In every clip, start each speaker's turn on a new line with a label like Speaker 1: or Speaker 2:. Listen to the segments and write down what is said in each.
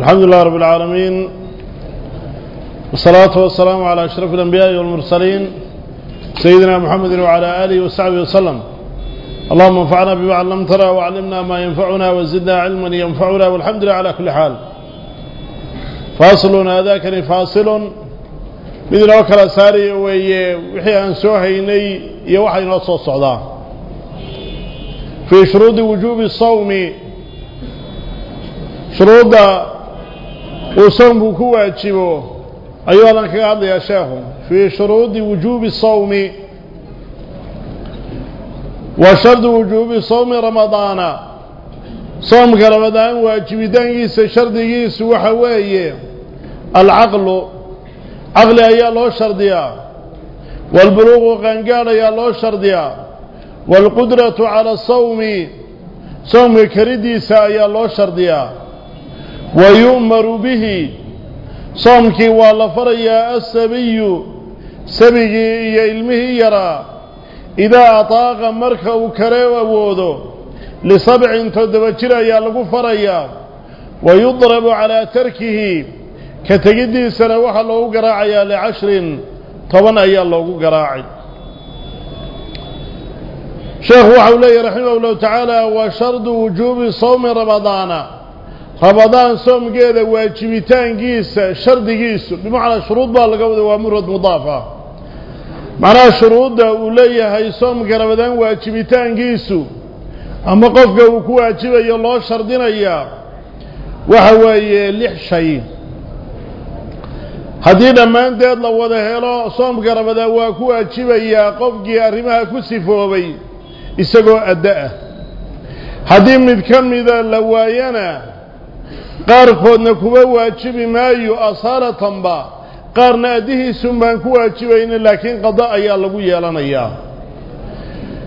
Speaker 1: الحمد لله رب العالمين والصلاة والسلام على أشرف الأنبياء والمرسلين سيدنا محمد وعلى آله وصحبه وسلم. اللهم انفعنا بما علمتنا وعلمنا ما ينفعنا وزدنا علما ينفعنا والحمد لله على كل حال. فاصل. هذاكني فاصل midna oo kala saaraya weeye wixii aan soo haynay iyo waxa inoo soo وصوم بكوة اتشبه أيها لنك قال يا شاهم في شروط وجوب الصوم. وشرط وجوب صوم رمضان. صوم رمضان واجب دان يس شرط يس وحوية العقل. عقل يا الله شرطيا والبلوغ غنقار أيها الله شرطيا والقدرة على الصوم. صوم كريدي سأيها الله شرطيا ويؤمر به. صومك والفر فريا السبي. سبي علمه يرى. إذا أطاق مركو كريو أبوذو. لسبع تدبجر يا لغفر يا ويضرب على تركه. كتجدي سنوح الله قراعي لعشر. طبعا يا الله قراعي شيخ وحولي رحمه الله تعالى وشرد وجوب صوم رمضان. Ramadaan soomkeeda waajibitaankiisa shardigiisu bimacnaa shuruud baa laga wada waa murad mudaafa macnaha shuruudda uu leeyahay soomka ramadaan waajibitaankiisu ama qofka uu ku waajibayo loo shardinayaa waxa weeye lix shay haddii dhammaanteed la wada helo soomka ramadaan waa ku waajibayaa qofkii arrimaha ku sifoobay isagoo addo ah haddii mid ka mida la waayana qaarkoodna kuma waajibi maayo asaalatanba qaarna addihiisun baan ku waajibayna laakiin qado ayaa lagu yeelanayaa.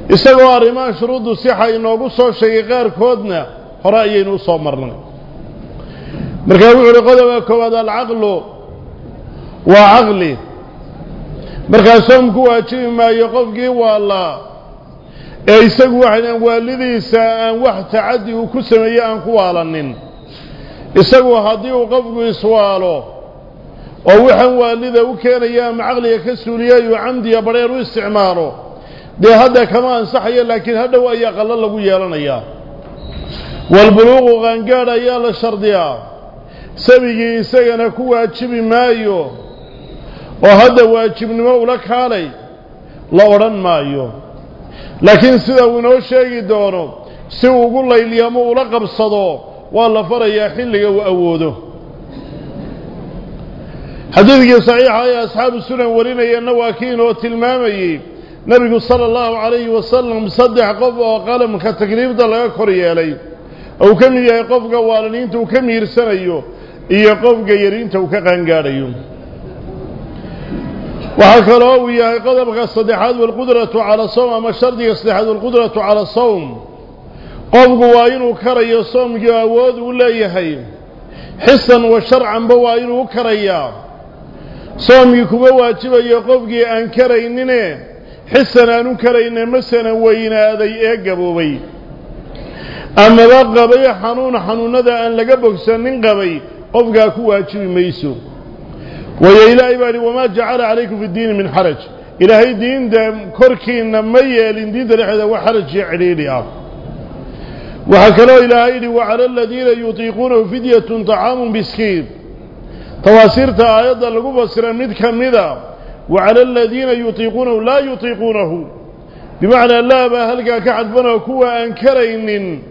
Speaker 1: Isagoo arrimaha shuruuddu sixa inoogu soo sheegay qaarkoodna hore ayaynu u soo marnay. Markaa wuxu uhi qodoba koowaad alcaqlu waa caqli. Markaa soom ku waajibi maayo qofkii waallaa ee isagu waxaydaan waalidiisa aan wax tacaddi uu ku sameeyey aan ku waalanin isagu haddii uu qofku iswaalo oo waxaan waalida u keenaya ama caqliga ka suuliyay uu camdiya badheer u isticmaalo dee hadda kama ansaxayo laakiin hadhow ayaa qallo lagu yeelanayaa. Walbuluuqu qaangaadh ayaa la shardiyaa. Sabigii isagana ku waajibi maayo oo hadda waajibnimo ula kaalay la odhan maayo. Laakiin sida uu inoo sheegi doono si uu ugu layliyamo ula qabsado والله فر يا حلي وأوده حديث صحيح يا أصحاب السنة ورينا النواكين والتلمامي نبي صلى الله عليه وسلم صدق قف وقال من كتقريب الله كري علي أو كم يا قف جوارني أنت وكم يرسل أيه يا قف جيرين أنت وكم قاريهم وهكذا ويا قدر قصد على الصوم ما شرد يصلح القدرة على الصوم qofku waa inuu karayo soomkii awood uu leeyahay xisan wa sharcanba waa inuu u karayaa soomkii kuma waajibayo qofkii aan karaynine xisan aan u karayne masalan weynaaday ee gaboobay amaba qabay xanuun xanuunnada aan laga bogsanin qabay qofkaa ku waajibi mayso waayo ilaahay baa ihi wamaa jacala calaykum fi ddiini min xaraj ilaahay diinta korkiinna ma yeelin diinta dhexeeda wax xaraj iyo cidhiidhi ah وهكذا إلى آيه وعلى الذين يطيقونه فدية طعام بسكير تواسيرت آيات القبة سرمد كمدا وعلى الذين يطيقونه لا يطيقونه. بمعنى لا بهلقا كعذبنا كوا أنكرين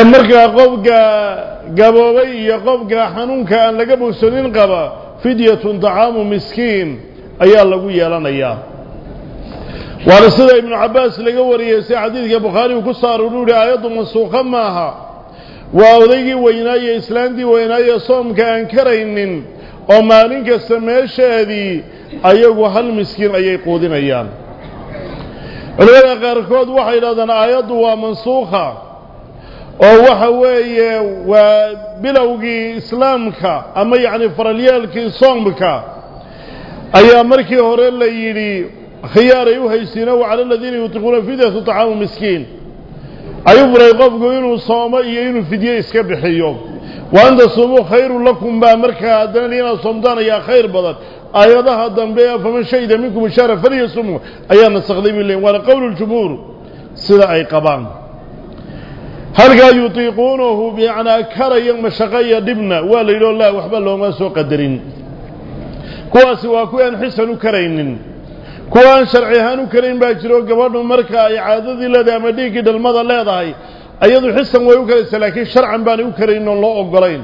Speaker 1: أمرك إيه قبقى قبوبي يقبقى حنونك أن لقبوا سنين قبا. فدية طعام مسكين. أيها الله إياه waana sida ibnu cabbaas laga wariyey si xadiidka bukhaari uu ku saar uu yihi aayaddu mansuukha maaha. Waa odaygii weynaaye islaantii weynaaye soomka aan karaynin oo maalin kasta meesheedii ayagu hal miskiin ayay quudinayaan. Culimada qaarkood waxay yidhahdaan aayaddu waa mansuukha oo waxa weeye waa bilowgii islaamka ama yacni faralyaalkii soomka. Ayaa markii hore la yidhi خيار أيها السنة وعلى الذين يطيقون فدية طعام مسكين أيها الرئيقاف قوينه الصوامة إيهينه فدية إسكب حيوك وأن تصوموا خير لكم بأمركا أدنى لنا صمدان يا خير بضل أيها الدنبياء فمن شهد منكم الشارع فلي يصومو أيها نستخدم الله وأنا قول الجمهور سلع أي قبان هل قا يطيقونه بيعنا كرا يوم شقيا دبنا وليل الله وحب الله ما سوى قدرين كواسوا كوان حسن كارين كوان شرعيهانو كريم باجروا قبانو مركا عادد إلا دا مديك لا ليضاي أيضا حسن ويوكرس سلاكي شرعا باني وكرين الله أقلين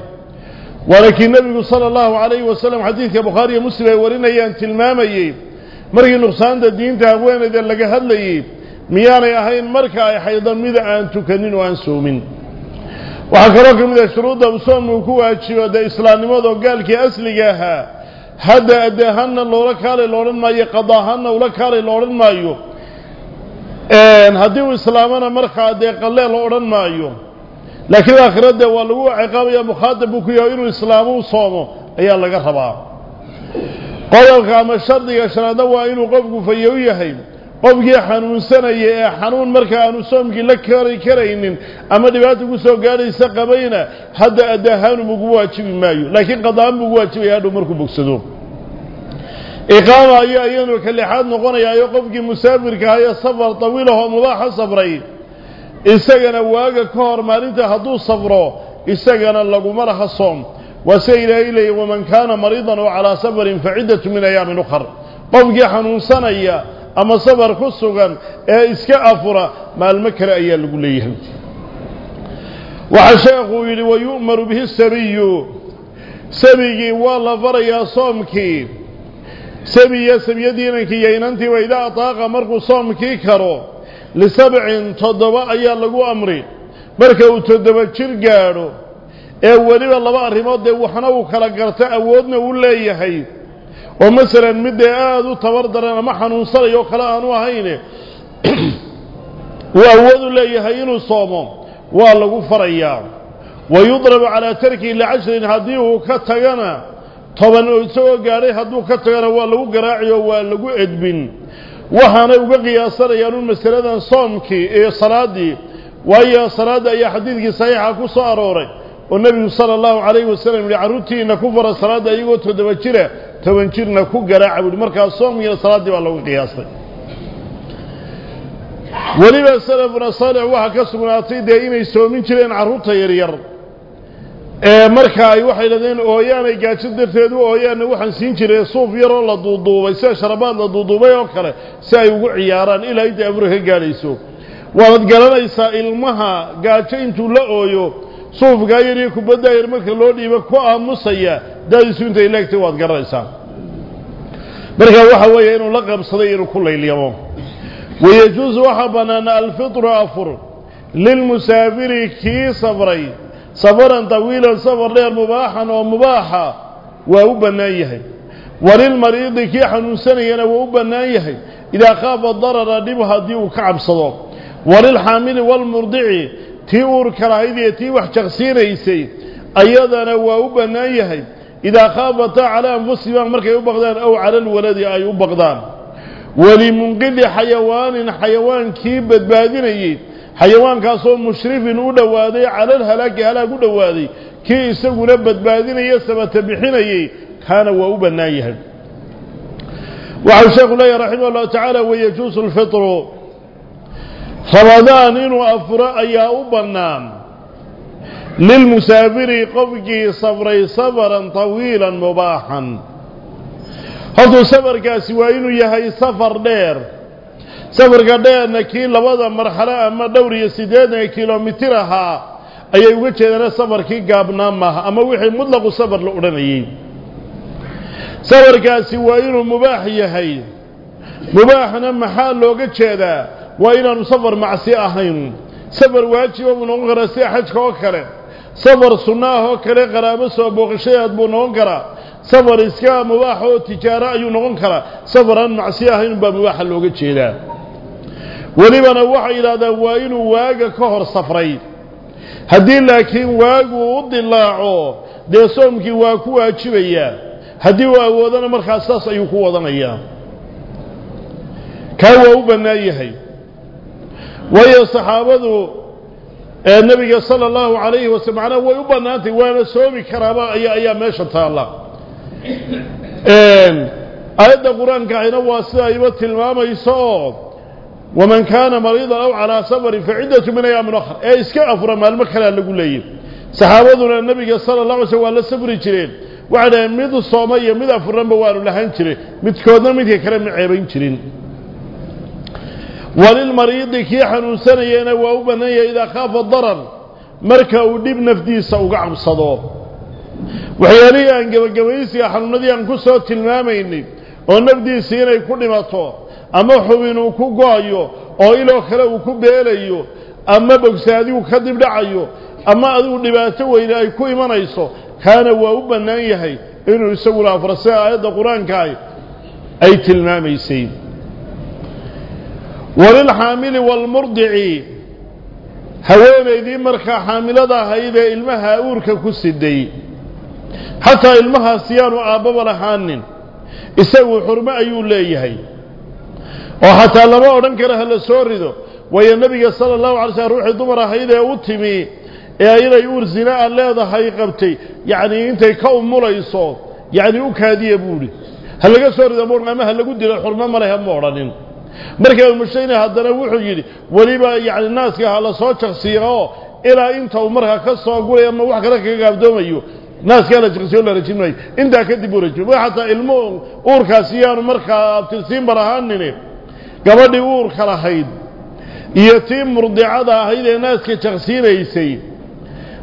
Speaker 1: ولكن النبي صلى الله عليه وسلم حديث يا بخاري مسلم ورين أيان تلماما ييب مركي نقصان دا دين تابوين دا لقى هل ييب ميانا يا يهين مركا يا حيضا ميدا أن تكنين وأن سومين وحكراكم إذا شروط دا بصوم وكوها تشيوه دا إسلام مضو قال كي أسلقاها kaalay loodhan maayo qadaahanna ula kaalay la odhan maayo haddii uu islaamana markaa dee qallee la odhan maayo laakiin aakhirade waa lagu ciqaabaya mukhaatab buu ku yahay inuu islaamo u soomo ayaa laga rabaa qodobka ama shardiga shanaadna waa inuu qofku fayow yahay qofkii xanuunsanaya ee xanuun marka aanu soomkii la kari karaynin ama dhibaata ku soo gaadhaysa qabayna hadda adaahaanu ugu waajibi maayo laakiin qadaan buu ugu waajibaya hadhow markuu bogsado iqaama ayaa iyanu ka lixaad noqonayaayo qofkii musaafirka aha ee safar tawiilahoo mubaaxa safray isagana waaga ka hor maalinta hadduu safro isagana laguma laha soom waa sida ilaahay leeyay waman kaana mariidan oo calaa safarin fa ciddatu min ayaamin ukhar qofkii xanuunsanaya lagu leeyahay waxaa sheekuu yidhi wayu'maru bihi sabiyu sabigii waa la farayaa soomkii sabiya sabiyadii inankii iyo inantiiba idaa ataaqa markuu soomkii karo lisabcin toddoba ayaa lagu amri marka uu toddoba jir gaadho ee weliba laba arrimood dee waxna uu kala garto awoodna uu leeyahay lagu farayaa wa yudrabu calaa tarkihi licashrin haddii uu ka tagana toban oo isagoo gaadhay hadduu ka tagana waa lagu garaaci oo waa lagu edbin waxaanay uga qiyaasanayaan un masaladan soomkii iyo salaaddii waayo salaadda ayaa xadiidkii saxiixa ku soo arooray oo nebigu sala allahu calayhi wasalam yihi carruurtiina ku fara salaadda iyagoo toddoba jira toban jirna ku garaaca markaa soomkiina salaaddii baa lagu qiyaastay. Weliba salafuna saalix waxaa ka sugnaatay dee inay soomin jireen carruurta yaryar ee marka ay waxay dhahdeen ooyaanay gaajo darteed u ooyaanna waxaan siin jiray suuf yaroo la duuduubay sida sharabaad la duuduubay oo kale si ay ugu ciyaaraan. Ilaa inta afur ka gaadhayso waanad garanaysaa ilmaha gaajo intuu la ooyo. Suufkaa yar iyo kubaddaa yar marka loo dhiiba ku aamusaya دادي سنت إلاكتي واد قرر إسان بركة وحوة ينو لقب صدير كل اليوم ويجوز وحبنا أن الفطر أفر للمسافر كي صبري صبرا طويلا صبر لير مباحا ومباحا وأبنا وللمريض كي حنوسان ينا وأبنا إيهي إذا خاب الضرر لبها ديو كعب صدو وللحامل والمرضع تيور كرايدي تيوح شخصين إيسي أيضا وأبنا إيهي إذا خابت على أنفسهم مركي بغدان أو على الولد أيوب بغدان ولمنقذ حيوان حيوان كيبت بادين أيه حيوان كاسو مشرف ودوادي على الهلاك هلاك ودوادي كي يسقوا نبت بادين أيه سبت بحين أيه كان وأبنائها شيخ الله رحمه الله تعالى ويجوز الفطر. فرداني وأفرأي أبنائها mubaaxan hortuu safarkaasi waa inuu yahay safar dheer safarka dheerna kii labada marxalo ama dhowr iyo siddeetan kilomitir ahaa ayay uga jeedaan safarkii gaabnaa maaha ama wixii mutlaqu safar la odhanayey safarkaasi waa inuu mubaax yahay mubaaxna maxaa looga jeedaa waa inaanu safar macsi ahayn safar waajiba buu noqon karaa sida xajka oo kale safar sunno ah oo kale qaraabo soo booqashadeed buu noqon karaa. Safar iska mubaax oo tijaaro ayuu noqon karaa. Safar aan macsi ahayn baa mubaaxa looga jeedaa. Welibana waxay yidhahdaan waa inuu waaga ka hor safray. Haddii laakiin waagu u dilaaco dee soomkii waa ku waajibayaa haddii uu awoodana markaas saas ayuu ku wadanayaa. Kaa waa u bannaan yahay. Waayo saxaabadu النبي صلى الله عليه وسلم عنه ويبنى أنت وأنا سومي كرابا أي أيام ماشا تالا أيضا قرآن كعين واسلائي والتلمام يصاد ومن كان مريضا أو على سفر فعدة من أيام أخر أي اسكع أفرا ما المكلا لقول لي صحابتنا النبي صلى الله عليه وسلم وعلى سفر يجرين وعلى مدى الصومية مدى أفرا بوالو لحن يجرين متكودنا مدى كرام عيبين يجرين وللمريض كي حنوسن ينا وأوبنيا إذا خاف الضرر. مركه ودب نفدي سوقعم صدوا وحيالي أن جب جبيس يا حن نذي تلمامي قصة المامين ونفدي سينا يكون ما أما حبين وكوا أيو. أو إلو خلا وكو بيل أما بقسادي وخدم دع أما أذو نباته وإلى يكون ما نيسو كان وأوبنيا هي إنه يسوي الأفرساء هذا القرآن كاي. أي تلمامي سيد yaanu aabbaba lahaanin isagu xurmo ayuu leeyahay oo xataa lama odhan karo ha la soo rido waayo nebiga sala allahu alay slm ruuxii dumar ahayd ee u timi ee inay uur zina a leedahay qabtay yacnii intay ka umulayso yacni u kaadiya buuhi ha laga soo rido ma ama ha lagu dilo xurmo ma lehe ma odhanin markaa umushayna haddana wuxuu yidhi weliba yacni naaska ha la soo jaqsiiyo oo ilaa inta uu markaa ka soo gulay ama wax kale kaga gaabdoomayo naaskaa la jaqsiyo la rajin maayo intaa kadib uu rajin ma xataa ilmo uurkaasi yaanu markaa abtirsiin bar ahaanine gabadhii uurka lahayd iyo tii murdicada ahayd ee naaska jaqsiinaysay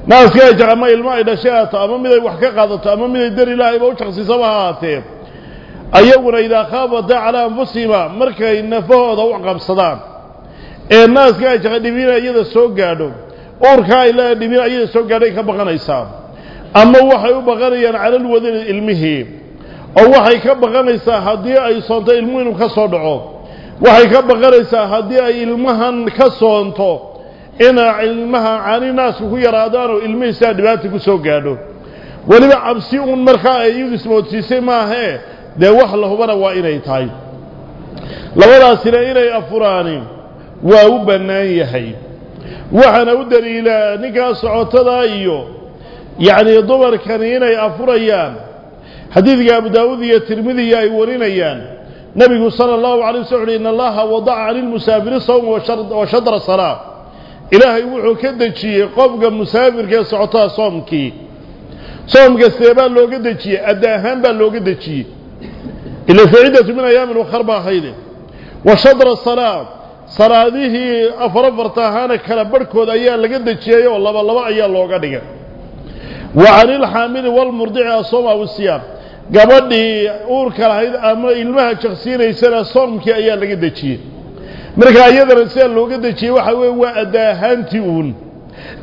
Speaker 1: naaska ama ilmo ay dhashay haato ama miday wax ka qaadato ama miday dar ilaahayba u jaqsiisaba ha ahaatee ayaguna idaa khaafata calaa anfusihima markay nafahooda u qabsadaan ee naaska ay jaqa dhibina iyada soo gaadho uurkaa ay leedahay dhibina iyada soo gaadhay ka baqanaysaa ama waxay u baqanayaan calal wadani ilmihii oo waxay ka baqanaysaa haddii ay soonto ilmuhu inuu ka soo dhaco waxay ka baqanaysaa haddii ay ilmahan ka soonto ina ilmaha caani naasku ku yaraadaan oo ilmihii sidaa dhibaata ku soo gaadho weliba cabsi uun markaa ay iyadu ismoodsiisay maahee dee wax la hubana waa inay tahay. Labadaasina inay afuraani waa u bannaan yahay. Waxaana u daliilaa ninkaa socotada iyo yacnii dumarkani inay afurayaan. Xadiidka abu daawuud iyo tirmidiya ay warinayaan. Nebigu sala allahu alay waslam uhi in allaha wadaca cani lmusaafiri sawma wa shadra salaa ilaahay wuxuu ka dejiyey qofka musaafirka ee socotada soomkii. Soomka see baa looga dejiyey adda ahaan baa looga dejiyey إلا سعيدة من أيام وخربا حيدي وشطر الصلاة. صلاته أفرفرتهانا كالبركود أيام لقد تشيئي والله الله أيام لو قدقا وعن الحامل والمرضع الصوم والسيام gabadhii uurka lahayd ama ilmaha jaqsiinaysana soomkii ayaa laga dejiyey markaa iyadana sidaa looga dejiyey waxa weye waa adaahaantii uun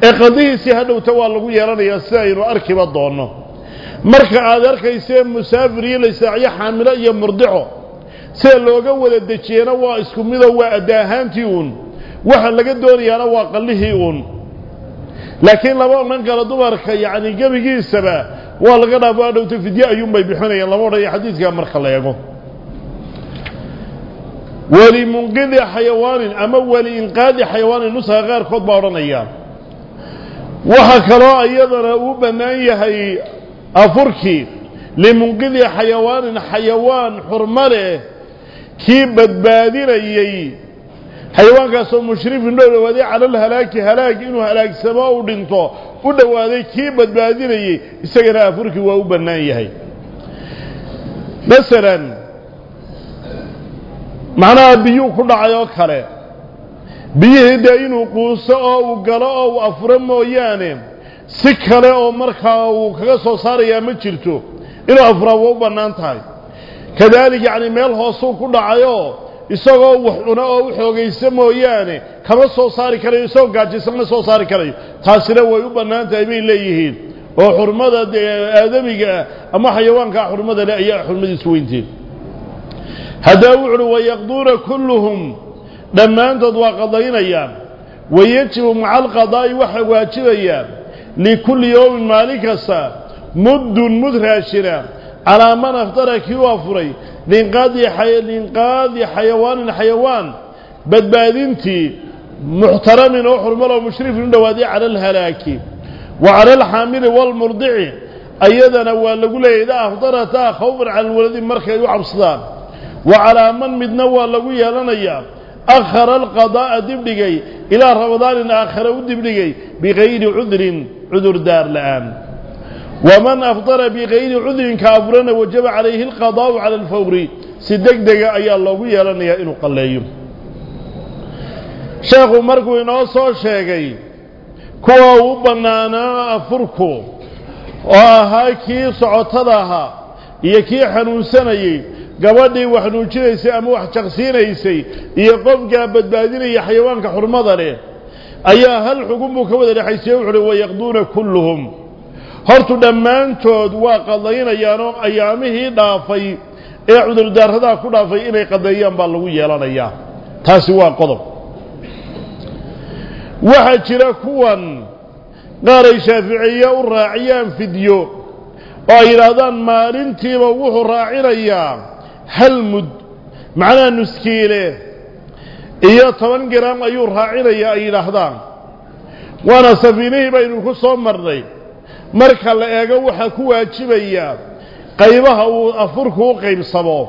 Speaker 1: ee qadihiisii hadhowta waa lagu yeelanayaa sidaynu arkiba doonno marka aad arkaysee musaafir iyo laysaaciyo xaamilo iyo murdico sida looga wada dejiyena waa isku midoo waa adda ahaantii uun waxa laga doonayaana waa qallihii uun laakiin lama odhan karo dumarka yacni gebigiisaba waa laga dhaafo adhowta fidye ayuunbay bixinayaan lama odhanayo xadiidkaa marka la eego welimunqidi xayawaanin ama weliinqaadi xayawaanin nusaha qaarkood baa odhanaya waxaa kaloo iyadana uu bannaan yahay afurkii limunqidi xayawaanin xayawaan xurmo leh kii badbaadinayey xayawaankaasoo mushrifin dhow dhowaaday calalhalaaki halaag inuu halaagsamo u dhinto u dhowaaday kii badbaadinayey isagana afurkii waa u bannaan yahay masalan macnaha biyuu ku dhacay oo kale biyihii dee inuu quuso oo uu si kale oo markaa uu kaga soo saarayaa ma jirto. Inuu afuraa waa u bannaan tahay. Kadaalik yacni meel hoosuu ku dhacayoo isagoo wax oo u xoogaysa mooyaane kama soo saari karayo isagoo gaajaysan ma soo saari karayo. Taasina way u bannaan tahay bay leeyihiin. Oo xurmada dee aadamiga ama xayawaankaa xurmada leh ayaa xurmadiisu weynteed haddaba wuxu uhi wayaqduuna kulluhum. Dhammaantood waa qadaynayaan. Wayejibu maca alqadaa'i waxaa waajibayaa لكل يوم مالك الساعة مد مدهشرة على من افترى كوافري لإنقاذ حي... حيوان حيوان بد بدبادنتي. محترم وحرم الله ومشرف لنوادي على الهلاك. وعلى الحامل والمرضع. أيضا أول أقول إذا أفضرت خوفا على الولد المركز وعبصدان. وعلى من مدنوى لنا لنيا أخر القضاء دبلغي إلى رمضان آخر ودبلغي بغير عذر. عذر دار الآن ومن أفضر بغير عذر كافرنا وجب عليه القضاء على الفور. سيدك دقاء يا الله يا إنو يأينو لي شيخ مركو ينوصى شيخي كواهو بنانا أفركو. وهاكي سعطدها يكي حنوسني. قبضي وحنوشيسي أمو حشخصينيسي يقف قابد بادين يحيوانك حرمضري أي هل حكومة وذا لحيسيو حلو ويقضون كلهم هرتو دمان تود وقضينا يا يانو أيامه دافي اعود الدار هذا كنا في إني قضيا بالغو يلان أيام تاسوا قضب وحجر كوان قال شافعية وراعية فيديو وإلى ذان ما رنتي ووهو راعي ريا هل مد معنى نسكيله إيا طبان جرام أيو راعين يا أي لحظان وأنا سفينه بين الخصوم مرضي مركا لأيقا وحكوا أجيب إيا قيبها وأفرك وقيم صبا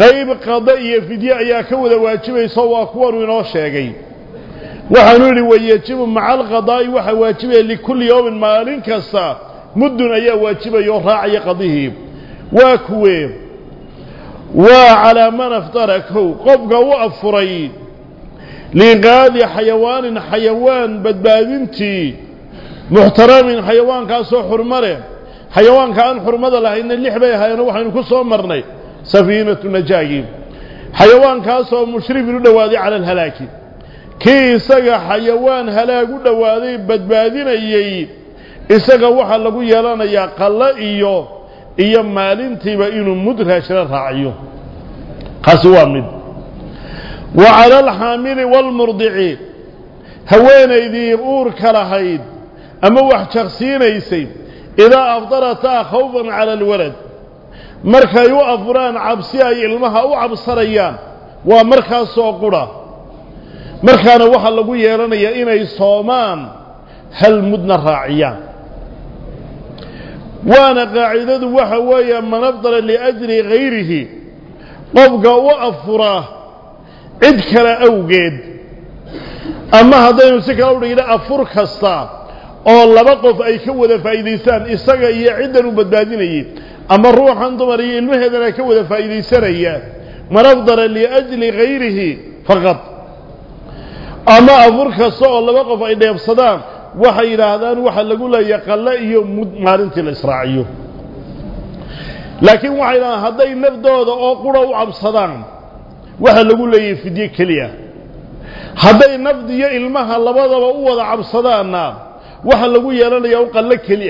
Speaker 1: قيب قضائي في دي أياك وذا واجب يصوى أكوار وناشا وحنول ويجب مع القضائي وحا واجب لكل يوم مالين كسا مدن أيا واجب يوراعي قضيه واكوين waa calaa man aftara kow qofka u afuray liinqaadi xayawaanin xayawaan badbaadintii muxtaramin xayawaankaasoo xurmo leh xayawaanka aan xurmada lahayna lix bay ahaayeenoo waxaynu ku soo marnay safiinatu najaagi xayawaankaasoo mushrifin u dhowaaday cala alhalaaki kii isaga xayawaan halaag u dhowaaday badbaadinayey isaga waxaa lagu yeelanayaa qallo iyo iyo maalintiiba inuu mud raashina raaciyo kaasi waa mid waalmurdici haweenaydii uurka lahayd ama wax jaqsiinaysay idaa afdarataa khawfan cala alwalad markay u afuraan cabsi ay ilmaha u cabsanayaan waa markaasoo qura markaana waxaa lagu yeelanayaa inay soomaan hal mudna raaciyaan وأنا قاعدة وحوايا من أفضل لأجل غيره. قفق وافراه ادكر أوقيد. أما هذا ينسكر اولي إلى افر كستا أو لبقف أي كود فايديسان استقى اي عدن بدادينه أما الروح انضمري المهد لا كود فايديسان اي من أفضل لأجل غيره فقط. أما افر كستا أو لبقف أي ديب صدام. Waxay yidhaahdaan waxa lagu leeya qalle iyo maalintii la israaciyo. Laakiin waxay yidhahdaan hadday nafdooda oo qura u cabsadaan waxa lagu leeyahay fidye keliya. Hadday nafdiyo ilmaha labadaba u wada cabsadaanna waxa lagu yeelanayaa u qallo keli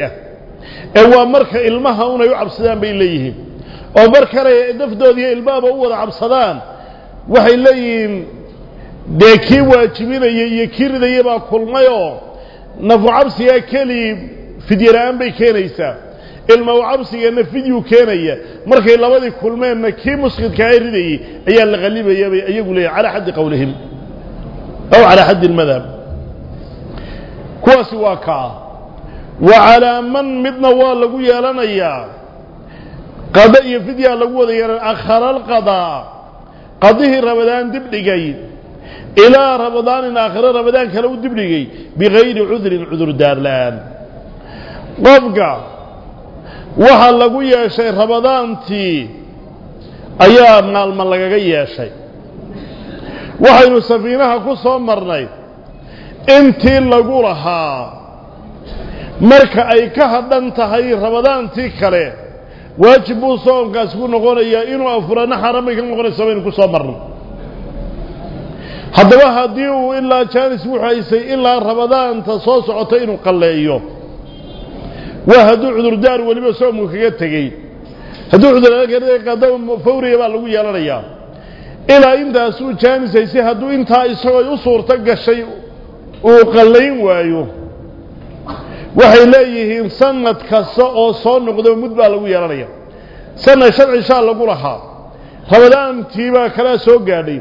Speaker 1: ee waa marka ilmaha unay u cabsadaan bay leeyihiin. Oo mar kale nafdoodiiyo ilmahaba u wada cabsadaan waxay leeyihiin dee kii waajibinaya iyo kii ridaya baa kulmayoo نفو عبسي اكلي فيديو الان بي كينيسا. إلمو عبسي ان فيديو كيني مركي لابد كل ما ان كي مسخد كايردي ايان لغليب يقول على حد قولهم. أو على حد المذهب. كواسي واكا وعلى من مدنا والاقو يالان ايا قضاء فيديو الاقو ديان أخر القضاء. قضيه رمضان دبلي قايد kale u dibdhigay bikayri cudrin cudurdaar la-aan qofka waxaa lagu yeeshay ramadaantii ayaa maalma lagaga yeeshay waxaynu safiinaha ku soo marnay intii lagu lahaa marka ay ka hadhan tahay ramadaantii kale waajib buu soomkaasi ku noqonayaa inuu afurana xaramay ka noqonaysa baynu ku soo marnay haddaba haddii uu ilaa jaanis wuxuu haysay ilaa ramadaanta soo socota inuu qalleeyo. Waa hadduu cudurdaar weliba soomku kaga tegey. Hadduu cudurdaarqada fawriga baa lagu yeelanayaa. Ilaa intaasuu jaanis haysay hadduu intaa isagoo u suurto gashay uu qallayn waayo. Waxay leeyihiin sanad kasta oo soo noqdo mud baa lagu yeelanaya sanad sharci shaa lagu lahaa. Rabadaantiibaa kalaa soo gaadhay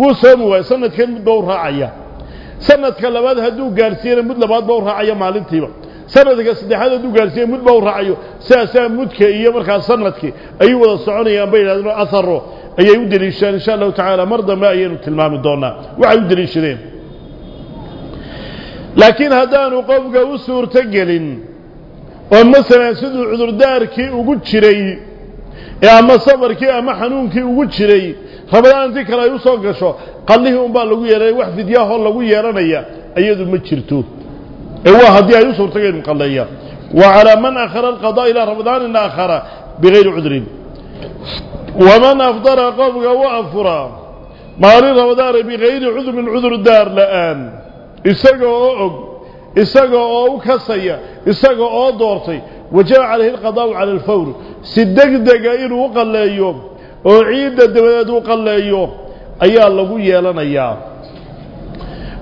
Speaker 1: wuu soomi waaya sanadkan mudba u raacaya sanadka labaad hadduu gaadhsiiyana mud labaad ba u raacaya maalintiiba sanadka saddexaad hadduu gaadhsiiya mud ba u raacayo sidaasaa mudka iyo markaas sanadkii ayuu wada soconayaan bay yidhahdeen oo aharo ayay u deliishadeen insha allahu tacaala mar dambe ayaynu tilmaami doonaa waxay u deliishadeen laakiin haddaanu qofka u suurto gelin oo masalan siduu cudurdaarkii ugu jiray ee ugu jiray rabadaantii kale ay u soo gasho qallihii unbaa lagu yeehanaya wax fidyaahoo lagu yeehanaya iyadu ma jirto ee waa haddii ay u suurtageen qalleeya wa calaa man akhara alqadaa ilaa ramadaanin aakhara bigayri cudrin waman afdara qofka u afuraa maalin ramadaana bigayri cudrin cudurdaar la'aan isaga oo og isaga oo u kasaya isaga oo doortay وجاء عليه القضاء على الفور. سدق دقائر وقال له يوم. وعيد الدمداد وقال له يوم. أيا الله قوية لنا يا.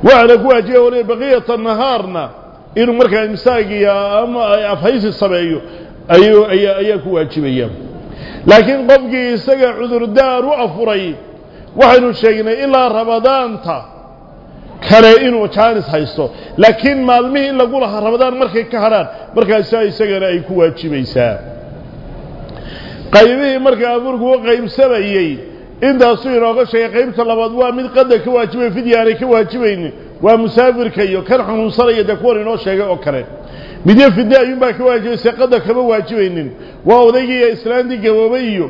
Speaker 1: وعلى قواجه وليه بقية النهارنا إنه مركع المساقية أما أفهيس الصبعي أيها أيها أيها قواجه بيام لكن قبقي سقع عذر دار وأفري. وحن الشيخنا إلا رمضان تا. Kale inuu jaanis haysto. Laakiin maalmihii lagu lahaa ramadaan markay ka hadhaan markaasaa isagana ay ku waajibaysaa. Qaybihii markaa afurku u qaybsamayey intaasuu inooga sheegay qaybta labaad waa mid qadar ka waajibay fidya aanay ka waajibaynin. Waa musaafirka iyo kan xanuunsanaya dee kuwan inoo sheegay oo kale. Midyo fidya ayuunbaa ka waajibaysa qadar kama waajibaynin. Waa odaygii iyo islaantii gaboobay iyo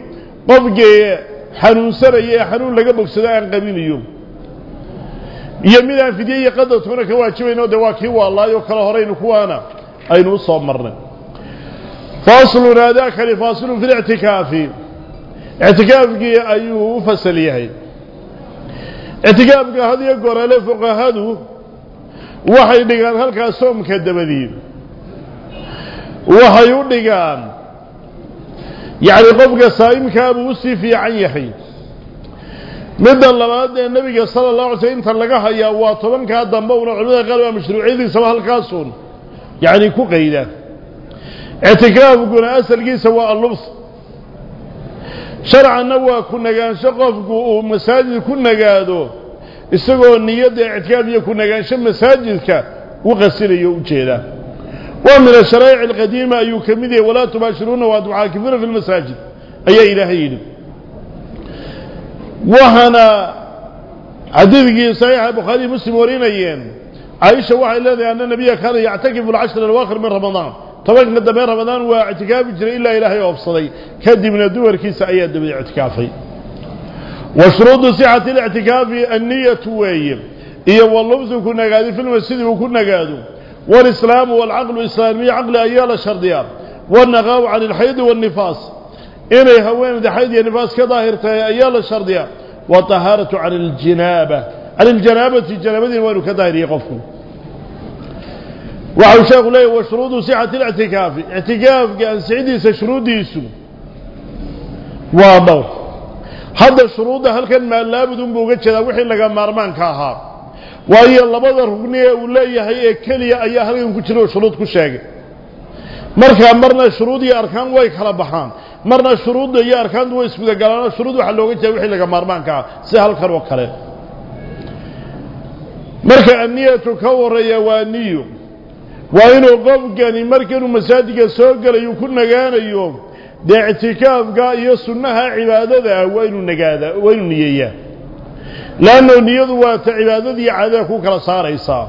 Speaker 1: qofkii xanuunsanaya ee xanuun laga bogsado aan qabiniyo iyo qadartoona ka waajibayno dee waa kii waalaayoo kale horaynu kuwaana aynu u soo marnay faslun aadaakani faasilun fi lictikaafi ictikaafkii ayuu u fasal yahay ictikaafka had iyo gorale fuqahadu waxay dhigaan halkaas soomka dabadii waxay u dhigaan yacni qofka saa'imkaabuu usii fiican yahay مدى اللبات النبي صلى الله عليه وسلم تلقاها يا واطبا كهات دنبونا علمية قلبها مشروعي ذي سواها الكاسون يعني كو قيدة اعتكاف قناة سلقي سواء اللبس شرع النوى كنا كان شقف مساجد كنا قادو استقوى النية اعتكاف كنا كان شم مساجد كا وغسل يوجيلا ومن الشرائع القديمة يكمده ولا تباشرون وادعاء في المساجد أي إلهي إلهي وهنا عدد صحيح البخاري مسلم ورينا يين عائشة واحد الذي أن النبي كان يعتكف العشر الواخر من رمضان. طبعا قد من رمضان واعتكاف جرى إلا إلهي وفصلي كدي من الدور كيس أياد بالاعتكافي وشروط سعة الاعتكاف النية وهي إيا واللبس كنا قادوا في المسجد وكنا قادوا والإسلام والعقل الإسلامي عقل أيال الشرديات والنغاو عن الحيض والنفاس. إني هؤلاء دحين يعني بس كظاهر تا يلا شرديا وطهرت عن الجنابة. عن الجنابة في الجنابة دي وين كظاهر يقفكم وعشاق لي وشرود سعة الاعتكاف. اعتكاف كان سعدي سشروط يسو. وامر هذا الشروط هل كان ما لا بدون بوجش لا وحي لقى مارمان كاها. وهي الله بدر هني ولا هي كلي أي هذي شرود وشروط كشاقة مركب مرنا شرود يا أركان ويك هلا بحان. Marna shuruudda iyo arkaantu way isgudagalaanoo shuruud waxaa looga jeeda wixii laga maarmaanka ah sida halkan oo kale marka anniyatu ka warreeya waa niyo waa inuu qofkani markanuu masaajidka soo gelayu ku nagaanayo dee ictikaafka iyo sunnaha cibaadada ah waa inuu nagaada waa inuu niyeeyaa leanno niyadu waa ta cibaadadii caadada ku kala saaraysaa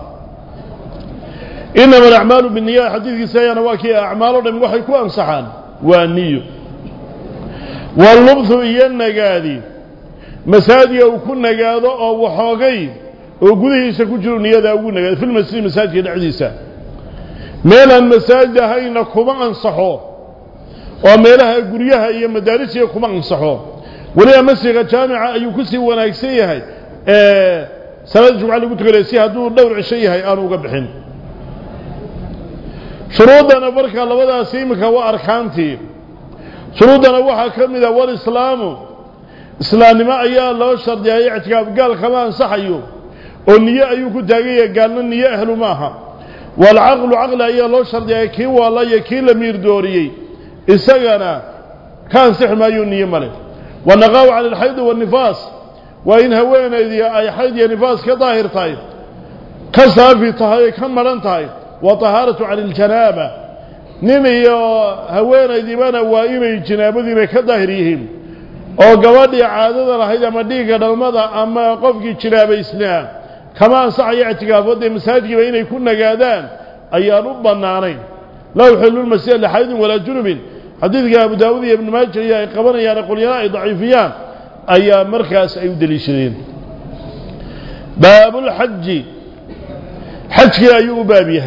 Speaker 1: inama alacmaalu binniyaat xadiidkiisa ayaana waa kii acmaalo dham waxay ku ansaxaan waa niyo ku nagaado oo waxoogay oo gudihiisa ku jiro niyadaa ugu nagaado filmasjidi masaajidka dhexdiisa meelaan masaajid ahayna kuma ansaxo oo meelaha guryaha iyo madaarisiga kuma ansaxo weliba masjidka jaamica ayuu kusii wanaagsan yahay salaada jumca lagu tukanaya si hadduu dhowr cisho yahay aanu uga bixin shuruuddana marka labadaasi iminka waa arkaantii ayaa loo shardiyayo ictikaaf gaal kama ansaxayo oo niye ayuu ku taagan yahay gaalna niye ahlu maaha waalcaqlu caqli ayaa loo shardiyay kii waala iyo kii la miirdooriyey isagana ka ansixi maayuu niyo male wanaqaaw cala alxaydi waannifaas waa in haweenaydii ay xayd iyo nifaas ka daahir tahay ka saafi tahay ka madhan tahay wa tahaaratu cani iljanaaba نمي هوانا ديبانا وإيمي جنابو ديبانا كدهريهم أو قواني عادة رحيدة مديقة للمضى أما قفك جناب اسنا كما صحي اعتقافو دي مساجك بين يكون قادان. ايا رب النارين لا يحل المسيح لحيد ولا جنوب حديث أبو داود ابن ماجر يا قبرنا يا رقل يا ضعيفيان. ايا مركز أي دليشرين باب الحج. حج يا أيوب بابي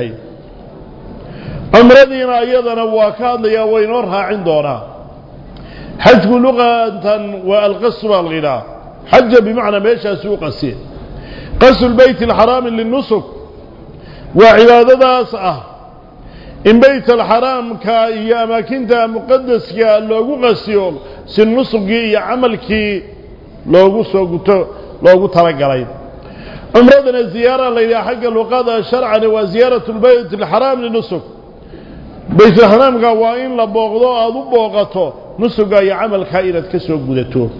Speaker 1: أمرضينا أيضاً وكان يا وينورها عندنا حجب لغة والقسم الغناء حج بمعنى ميشا سوق السين قس البيت الحرام للنسك وعبادة داسة إن بيت الحرام كأي ما كنت مقدس كاللوغو غسيوم سن نسقي عمل كي لوغو سوغتو لوغو ترقلين أمرضنا الزيارة ليا حق الوقاضة شرعا وزيارة البيت الحرام للنسك nusuga iyo camalkaa inaad ka soo gudato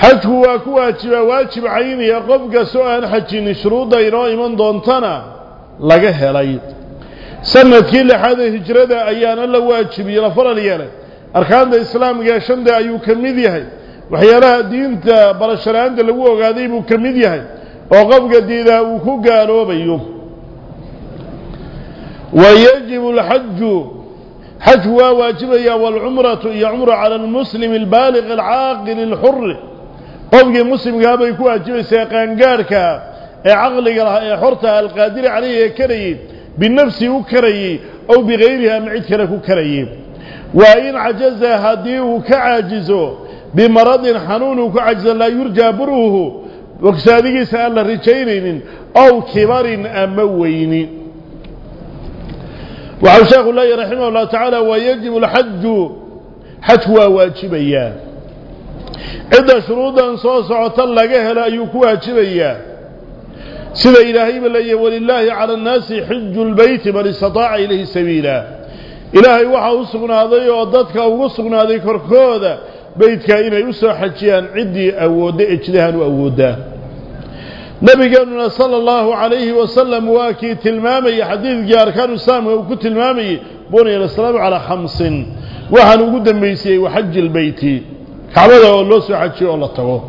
Speaker 1: xajku waa ku waajiba waajib cayniya qof kastoo aan xajinin shuruudda inoo iman doontana laga helay sanadkii lixaad ee hijrada ayaana la waajibiyey la faral yeelay arkaanta islaamka ee shanta ayuu ka mid yahay waxyaalaha diinta barasharaanta lagu ogaaday buu ka mid yahay oo qofka diidaa uu ku gaaloobayo ويجب الحج. حج واجب يا والعمرة يا عمرة على المسلم البالغ العاقل الحر. قوم مسلم قام يكون واجب سيقان جارك إيه عقل إيه حرتها القادر عليه كري. بالنفس وكري. أو بغيرها معيد كلك كريب وإن عجز هديه كعاجزه بمرض حنون كعجز لا يرجى بروه. وكسابيه سأل الرجالين أو كبار أموين وعلى شيخ الله رحمه الله تعالى ويجب الحج حتوى إياه إذا شروطا صوصعة لقهل أيك واجبيا سيد إلهي بالله ولله على الناس حج البيت من استطاع إليه سبيلا. إلهي وحا أسقنا ذي وضتك أو أسقنا ذي كركوذا بيتك إنا يسرح حجيان عدي أودي إجدهان وأودهان نبي قال صلى الله عليه وسلم واكي تلمامي حديث جاركان السامي وكو تلمامي بني السلام على خمس. وحن وقود الميسي وحج البيت. كعبدا واللوس وحجي والله تغو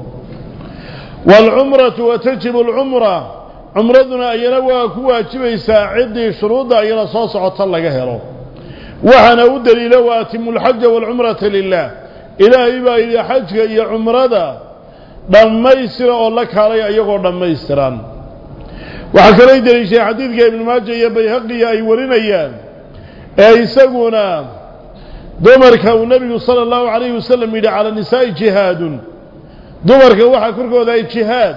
Speaker 1: والعمرة وتجب العمرة. عمرتنا اي اينا واكوا جبي ساعدي شروطا اينا صاصع وطلق قهره وحن ودليل واتم الحج والعمرة لله. إلى ايبا إلى حجك اي عمرتا dhammaystira oo la kaalay iyagoo dhammaystiran waxaa kalay deliishay xadiidka ibnu maaja iyo bayhaqiya ay warinayaan ee isaguna dumarka uu nebigu sala allahu calayhi wasalam yidhi cala nisaa'i jihaadun dumarka waxaa korkooda ay jihaad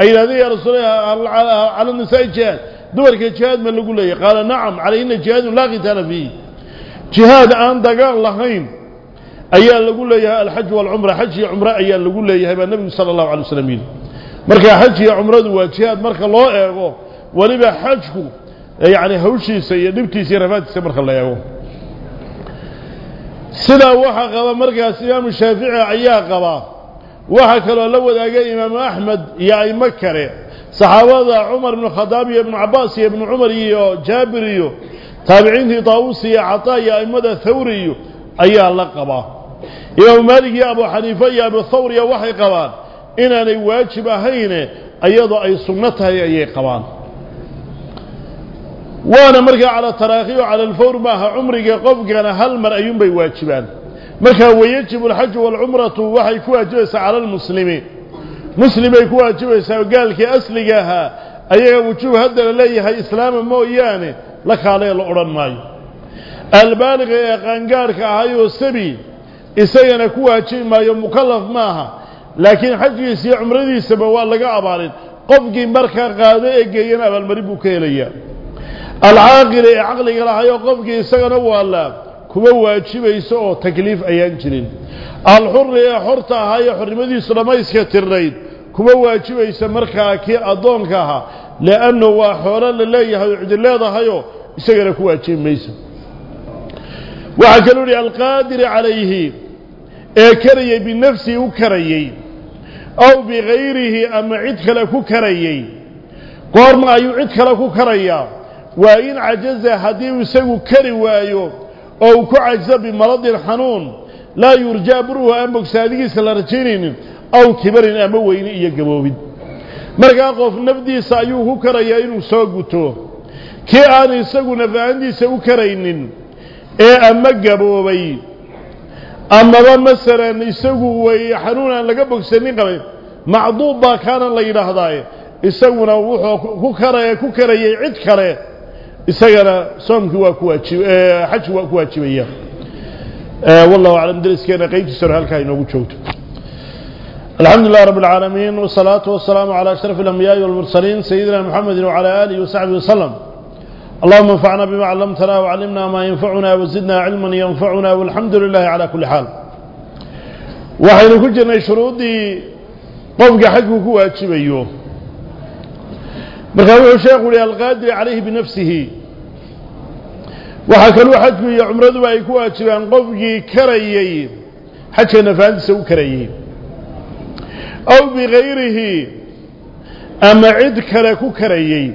Speaker 1: ay yidhahdeen yaa rasuulallah cala nisaa'i jihaad dumarka jihaad ma lagu leeyahy qaala nacam calayhina jihaadun laa qitaala fiih jihaad aan dagaal lahayn ayaa lagu leeyahay alxaj waalcumra xaj iyo cumro ayaa lagu leeyahay baa nebigu sala allahu alay marka xaj iyo cumradu waa jihaad marka loo eego weliba xajku yacni hawshiisa iyo dhibtiisa iyo rafaadkiisa marka la eego sidaa waxaa qaba markaas imaamu shaafici ayaa qaba waxaa kaloo la wadaagay imaamu axmed iyo aimo kale saxaabada cumar ibnu khadaab iyo ibnu cabaas iyo ibnu iyo jaabir iyo taabiciintii daawuus iyo cataa iyo aimada thawri iyo ayaa la qabaa إمام مالك يا أبو حنيفة يا أبو الثور يا وحي قوان إن أنا واجب هين أيضا أي سنتها يا أي قبان. وأنا مرجع على التراخي وعلى الفور ماها عمري قف كان هل مر أيوم بيواجبان مكا ويجب الحج والعمرة وحي كواجبس على المسلمين. مسلمي كواجبس وقال كي أسلقها أيها وجوب هذا ليها إسلام موياني. لك عليه الأوران ماي. البالغ يا قنقارك أيها السبي waa laga abaalin qofkii markaa qaado ee geeyana abaalmarin buu ka helayaa alcaaqili ee caqliga lahayoo qofkii isagana waallaa kuma waajibayso oo takliif ayaan jirin alxuri ee xorta ahaa ee xornimadiisu dhammayska tirnayd kuma waajibaysa markaa kii addoonka ahaa li'annu waa xoolo la leeyahay oo cidi leedahayoo isagana ku waajibi mayso waxaa kaluu yihi alqaadiri calayhi أكريه بنفسي أكريه أو بغيره أما عدك لك أكريه قرم أيو عدك لك أكريه وإن عجز هديو سيو كريه أيو أو كعجز بمرض الحنون لا يرجى بروه أمك سادقي سلرتينين أو كبرين أموين إيا قبوبين مرقا قف نبدي سايو أكريه إنو ساقوتو كي آني ساقو نفعندي ساقو كريه أما قبوبين أما مثلا يسوه ويحنون لك أبوك سنين قبل معضوبة كان الله إله هذا يسوه وحوه كوكره كوكره يعيد كره يسوه سمك وحج وكواتش والله أعلم درس كان قيب تسر هالك هاي نوكوشوت الحمد لله رب العالمين والصلاة والسلام على أشرف الأنبياء والمرسلين سيدنا محمد وعلى آله وصحبه وسلم اللهم انفعنا بما علمتنا وعلمنا ما ينفعنا وزدنا علما ينفعنا والحمد لله على كل حال وحين كجنا شروطي قفك حقه كواجبيه مركبه الشيخ القادر عليه بنفسه وحكلوا حجه يا عمرده أي كواجبان قفك كريي حجه نفانسه كريي aw bigayrihi ama cid kale ku karayey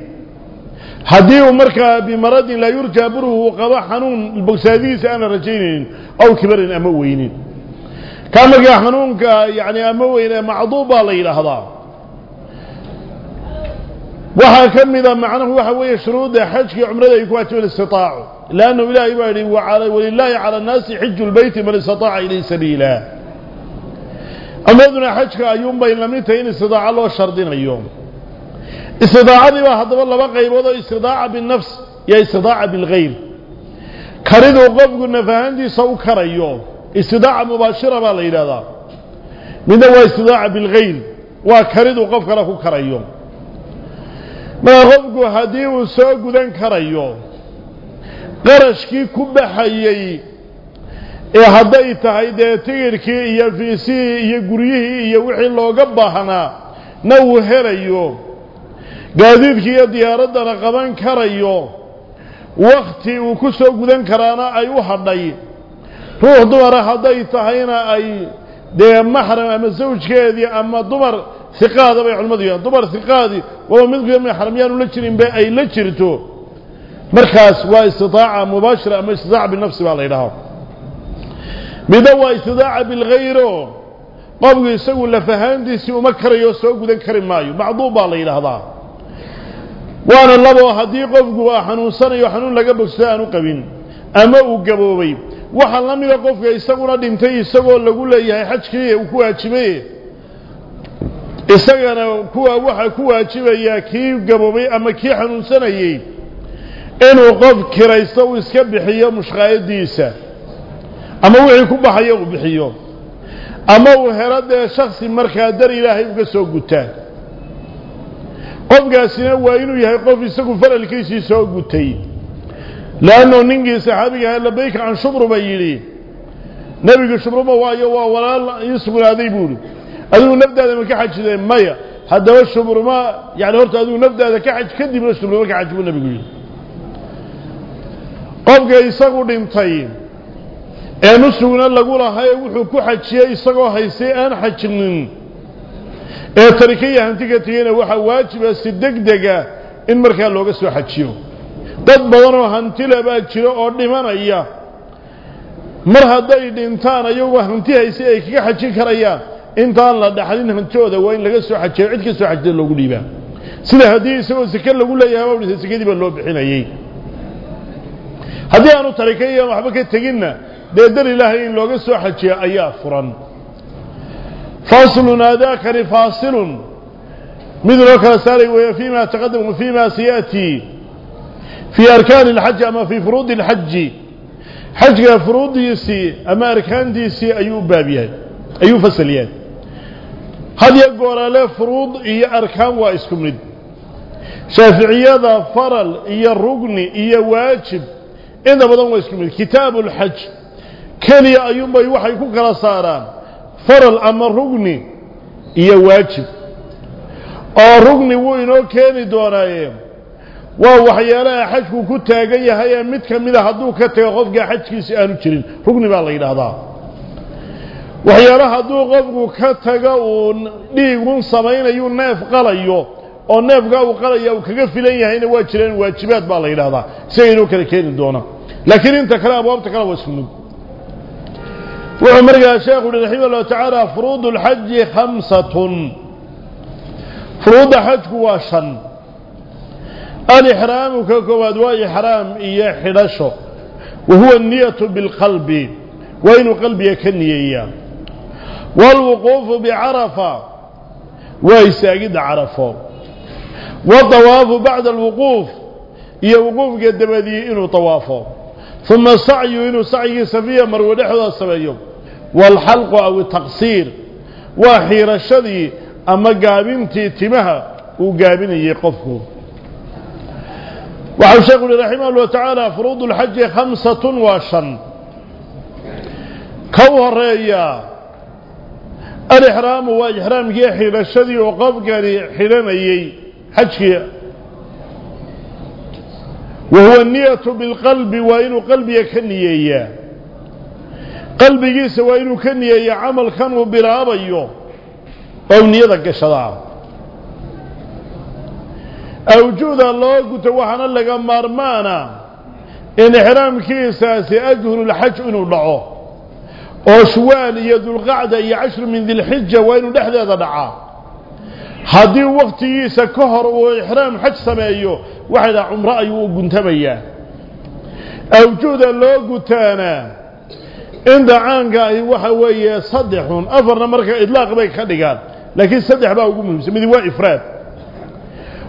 Speaker 1: هديه مركا بمرض لا يرجى بره وقضى حنون البوساديس أنا رجينين أو كبر أموينين كما جاء حنون يعني أموين معضوبة ليلة وها كم إذا معناه هو يشرود حجك عمره ذا يكوات من استطاع لأنه لا إباره وعلى ولله على الناس حج البيت من استطاع إليه سبيلا. إذن حج أيوم بين لم يتين استطاع الله شردين اليوم. استضاعة واحد والله بغير وضع استضاع بالنفس يا استضاعة بالغير كريد وقف قلنا فهندي سو كريو. استضاعة مباشرة بالإلادة من هو استضاعة بالغير وكريد وقف كره كريو. ما قف قو هدي وسو قدن كريو. قرش كي كب حيي ee haday tahay deetirkii iyo fiisii iyo guriyihii iyo wixii looga baahnaa na wuxirayo قادر كي يديار دنا قبان كريو وقتي وكسو قدن كرانا أي وحدي روح دوار حدي تحينا أي دي محرم أما الزوج كيدي أما دوار ثقاة بيح المضيان دوار ثقاة وهو من قدر من حرميان ولترين بي أي لترتو مركز واستطاعة مباشرة أما استطاعة بالنفس بالله إله بدوا استطاعة بالغيره قبل يسوي لفهندس ومكر يسوي قدن كريم مايو معضوب بالله إله هذا waana labo haddii qofku xanuunsanayo xanuun laga bogsado aan u qabin ama uu gaboobay. Waxaa la mida qofka isaguna dhintay isagoo lagu leeyahay xajkii uu ku waajibay. Isagana kuwa waxaa ku waajibaya kii gaboobay ama kii xanuunsanayey inuu qof kiraysto uu iska bixiyo mushqaayadiisa ama wixii ku baxaya uu bixiyo ama uu helo dee shaksi markaa dar ilaahay uga soo gutaa qofkaasina waa inuu yahay qof isagu faralkiisii soo gutay. Leannu ninkii saxaabiga ahaa labayka can shubruba yidhi. Nebigu shubruba waayo waa walaal ii sugnaaday buuhi adigu nafdaada ma ka xajidee? Maya. Haddaba shubruma yani horta adigu nafdaada ka xaj kadibna shubruma ka xaj buu nebigu yidhi. Qofka isagu dhintay ee nusugna lagu lahay wuxuu ku xajiyey isagoo haystay aan xajinin ee tarikaya hanti ka tegeyna waxaa waajiba si degdega in markaa looga soo xajiyo. Dad badan oo hantila baa jira oo dhimanaya. Mar hadday dhintaan ayagoo hanti haysay ay kaga xajin karayaan. Intaan la dhaxlin hantooda waa in laga soo xajiyo cid ka soo xajida loogu dhiibaa sida haddii isagoo seke lagu leeyahay baa sekadii baa loo bixinayey haddii aanu tarikayan waxba ka teginna dee dar ilaahay in looga soo xajiya ayaa furan فاصل هذاك رفاصل مذ روك رسالي وهي فيما تقدم وفيما سيأتي. في أركان الحج أما في فروض الحج. حج فروض يسي أما أركان ديسي أيوب بابيان أيوب فسليان هل يقول على فروض إي أركان وإسكم لد. شافعي هذا فرل إي الرقني إي واجب. إنه بضم وإسكم لد. كتاب الحج. كان يا يأيوب بيوحي كوكرا ساران doonaaye waa waxyaalaha xajku ku taagan yahay ee mid ka mida hadduu ka tago qofkaa xajkiisi aanu jirin rugni baa la yidhaahdaa waxyaalaha hadduu qofku ka tago uu dhiigun samaynayu neef qalayo oo neefkaa uu qalaya uu kaga filan yahayna waa jireen waajibaad baa la yidhahdaa isaga inoo kala keeni doona laakiin inta kale abwaabta kale waa isku mid وعمر يا شيخ رحمه الله تعالى فروض الحج خمسة. فروض حج واشن الإحرام ككواد وإحرام إيا حرشه وهو النية بالقلب. وين قلبي كنية إياه والوقوف بعرفة. ويساقد عرفة. والطواف بعد الوقوف. إيا وقوف قدم ذي إنو طوافه. ثم سعي إنو سعي سفية مرودح ذا سبيب والحلق أو التقصير. وحير الشدي أما قابنتي تمها وقابني يقفه. وعشاق رحمه الله تعالى فروض الحج خمسة وشن كوهرية الإحرام وإحرام حير الشدي وقفه حج حجي وهو النية بالقلب وإن قلبي كنيه inuu ka niyeeyaa camalkan uu bilaabayo oo niyada gashadaa awjuuda loo guto waxaana laga maarmaana in ixraamkiisaasi ajhululxaj inuu dhaco oo shuwaal iyo dulqacda iyo cashru min dilxija waa inuu dhexdeeda dhacaa haddii waktigiisa ka hor uu ixraam xaj sameeyo waxay dhaha cumro ayuu u guntamayaa awjuuda loo gutaana إن دعانك وحوية صدحون أفرنا مركة إطلاق بيك خديقات لكن صدح بقى وقومهم سميدي واي إفراد.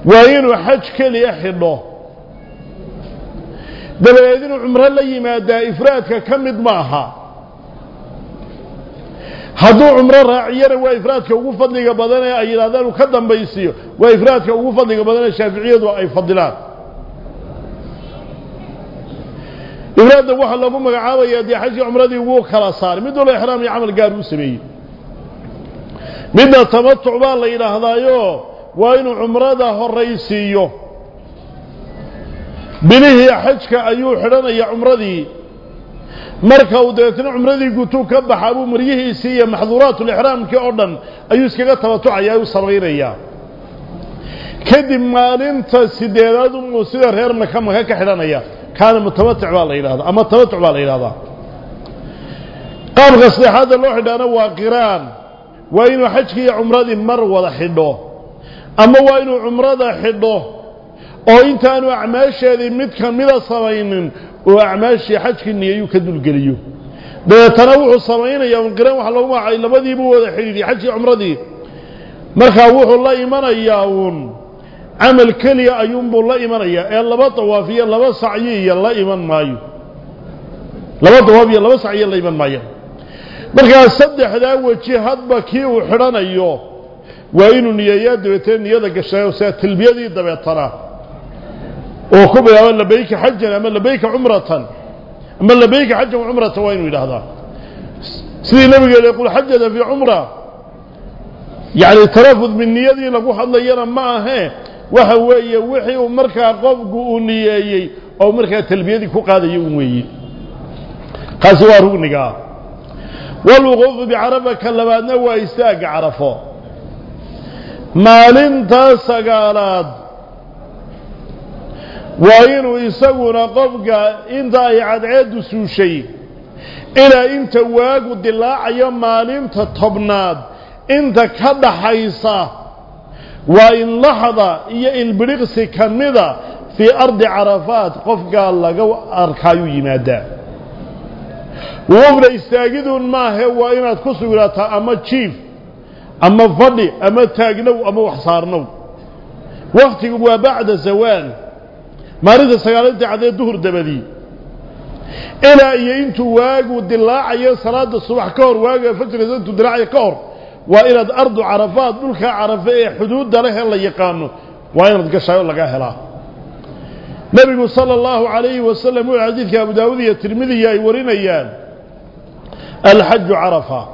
Speaker 1: وإن حجك ليحر له دلائدين عمر اللي ما دا إفرادك كم إدماها هذو عمر راعيان وإفراد إفرادك وفضلك أي لادان وخدم بيسيه وإفراد إفرادك وفضلك بدنا شافعية واي فضلات ifraadda waxaa lagu magacaabayaa dee xajkii cumradii wuu kala saaray mid walba ixraam iyo camal gaar uu sameeyey midna tamatuc baa la yidhaahdaayo waa inuu cumrada horaysiiyo bilihii xajka ayuu xidhanaya cumradii marka uu dabeetna cumradii gutuu ka baxa buu maryihiisii iyo maxduuraatulixraamkii oo dhan ayuu iskaga tabatucaya u samaynayaa kadib maalinta sideedaad unuu sida reer maka maka ka xidhanaya kaana mutamatic baa la yidhahdaa ama tamatuc baa la yidhahdaa qaabka saddexaadda loo xidhaana waa qiraan. Waa inuu xajkii iyo cumradii mar wada xidho ama waa inuu cumrada xidho oo intaanu acmaasheedii mid kamida samaynin oo acmaashii xajkii niyayuu ka dulgeliyo. Dabeetana wuxuu samaynayaa un qiraan waxa loogu magacay labadiibuu wada xidhiidiyay xajkii cumradii. Markaa wuxuu la imanayaa uun عمل كلي أيوم بولا إيمان يا. الله بتوافي الله بسعي يا الله إيمان ماي الله بتوافي الله بسعي يا الله إيمان ماي بركة السد هذا وجه هذا بكي وحرنا يو وين نيجاد وتن يدا كشيء وسات تلبية دي دب يطلع وخب يا من لبيك حج يا الله بيك عمرة. أما الله بيك حج وعمرة وين ولا هذا. سيدنا النبي يقول حج في عمرة. يعني ترفض من نيادي لقوح الله يرى معه هيك waxa weeye wixii uu markaa qofku uu niyeeyey oo markaa talbiyadii ku qaadayo un weeye kaasi waa rugnigaa walwuquufu bicarafa ka labaadna waa istaagga carafo. Maalintaa sagaalaad waa inuu isaguna qofka inta ay cadceeddu suushay ilaa inta waagu dilaacayo maalinta tobnaad inta ka dhaxaysa laxda iyo ilbidhiqsi ka mida fii ardi carafaat qofkaa laga arkaayuu yimaadaa wuqufna istaagiduun maahe waa inaad ku sugnataa ama jiif ama fadhi ama taagnow ama wax saarnow waktigu waa bacda zawaal maalinta sagaalinta cadee duhur dabadii ilaa iyo intuu waagu dilaacayo salaada subax ka hor waaga fajriga intuu dilaacayo ka hor وإلى أرض عرفات ذلك عرفة حدود دره الله يقانه. وإلى رضك الشيء لك أهلها نبي صلى الله عليه وسلم وعديثك أبو داودية ترمذي يا إيورين أيان الحج عرفة.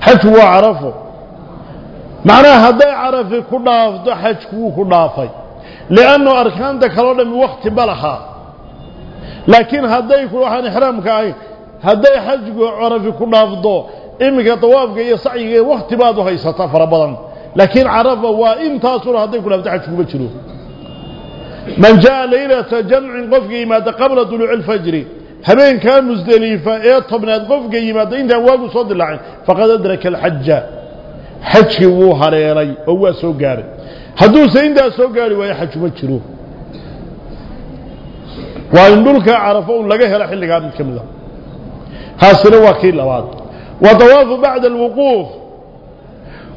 Speaker 1: حج هو عرفة. معناها هذا عرفة كناف ده حج هو كنافي. لأنه أركان ده كلونا من وقت بلها. لكن هذا يكون حرام كأي. هذا حج عرفة كناف ده. إمك طوافك يا صعيك واختباده هاي ستفر بضن لكن عرفه وإن تاصر هذين كلها بتاعك مبتلو من جاء ليلة جمع قفك ما قبل دلوع الفجر همين كان مزدليفة إطبنا قفك إما دين دواق صد العين فقد أدرك الحجة هو هريري هو سوقاري هدو إن دا سوقاري وإن حج مبتلو وإن دولك عرفون لقاه رحل لقاه من كمذا هاسنوا كيل أبعاد وطواف بعد الوقوف.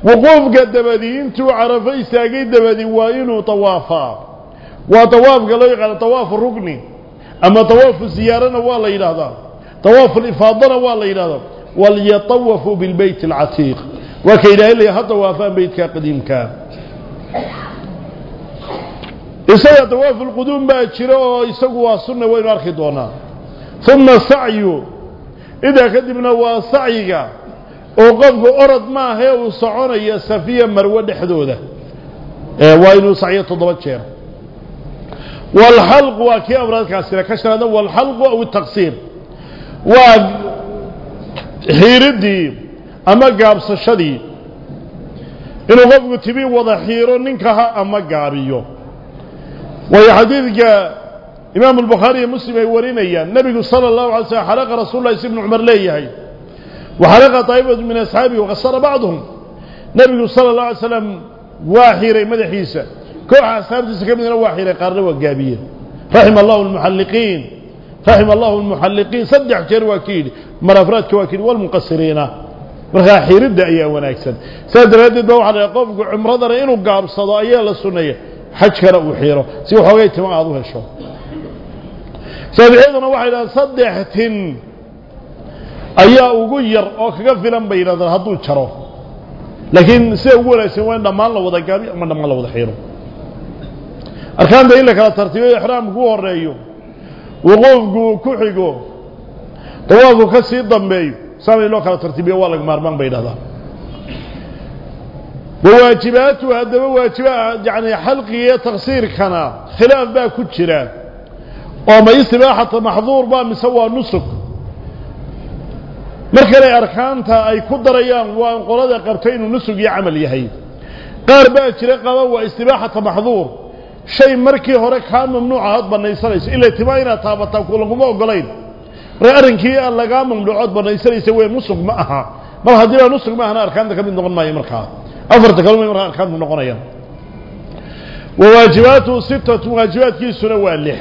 Speaker 1: وقوف قد بدي مدين تعرف إساقي بدي وإنه طوافا. وطواف قال على طواف الرقن أما طواف الزيارة نوال إلى هذا. طواف الإفاضة نوال إلى هذا. وليطوفوا بالبيت العتيق. وكي لا إليها طوافان بيتك قديم كان. إسايا طواف القدوم باتشراء إساقوا السنة وإن أرخي دونا. ثم سعيوا idaa kadibna waa sacyiga oo qofku orod maahee uu soconaya safiya marwe dhexdooda. Waa inuu sacyo toddoba jeer. Waalxalqu waa kii amraadkaasina ka shanaadna waalxalqu aw itaqsiir waa xiiriddii ama gaabsashadii. Inuu qofku tibi wada xiiro ninkaha ama gaabiyo. Waayo xadiidka إمام البخاري المسلم يورينا النبي صلى الله عليه وسلم حلق رسول الله يسيب بن عمر ليه وحلق طيبة من أصحابه وغسر بعضهم. النبي صلى الله عليه وسلم واحيرا ماذا حيسا كوحة أصحاب جسكا من الواحيرا قاروا القابية رحم الله المحلقين. رحم الله المحلقين. صدع كير وكيل. مرافرات كواكيل والمقصرين. رخا حير الدعية ونأكسن. سيد رادي بوحة يقوم عمر ذرينه قارب صدائية للسنية. حج كرأو حيره سيوحا ويتم أعضوها الشهر shaaficiyaduna waxay yidhahdeen saddex tin ayaa ugu yar oo kaga filan bay yidhahdeen hadduu jaro. Laakiin sida ugu wanaagsan waa in dhammaan la wada gaabiyo ama dhammaan la wada xiiro. Arkaanta in la kala tartiibiyo ixraamku u horeeyo wuquufku ku xigo dawaafku ka sii dambeeyo saana in loo kala tartiibiyo waa laga maarmaan bay yidhahdaan. Wawaajibaatu haddaba waajiba yani xalqiga iyo taksiirkana khilaaf baa ku jira ku darayaan waa qolada qabta inuu nusug iyo camal yahay qaar baa jira qaba waa istibaaxata maxduur shay markii hore kaa mamnuuca aad banaysanayso ila timaa inaad taabataa ku laguma ogolayn marka arrinkii aan lagaa mamnuucood banaysanaysa wey nusug ma aha mar haddii baa nusug ma ahana arkaanta ka mid noqon maayo markaa afarta kalumay markaa arkaantu noqonayaan wawaajibaatuhu sitatu waajibaadkiisuna waa lix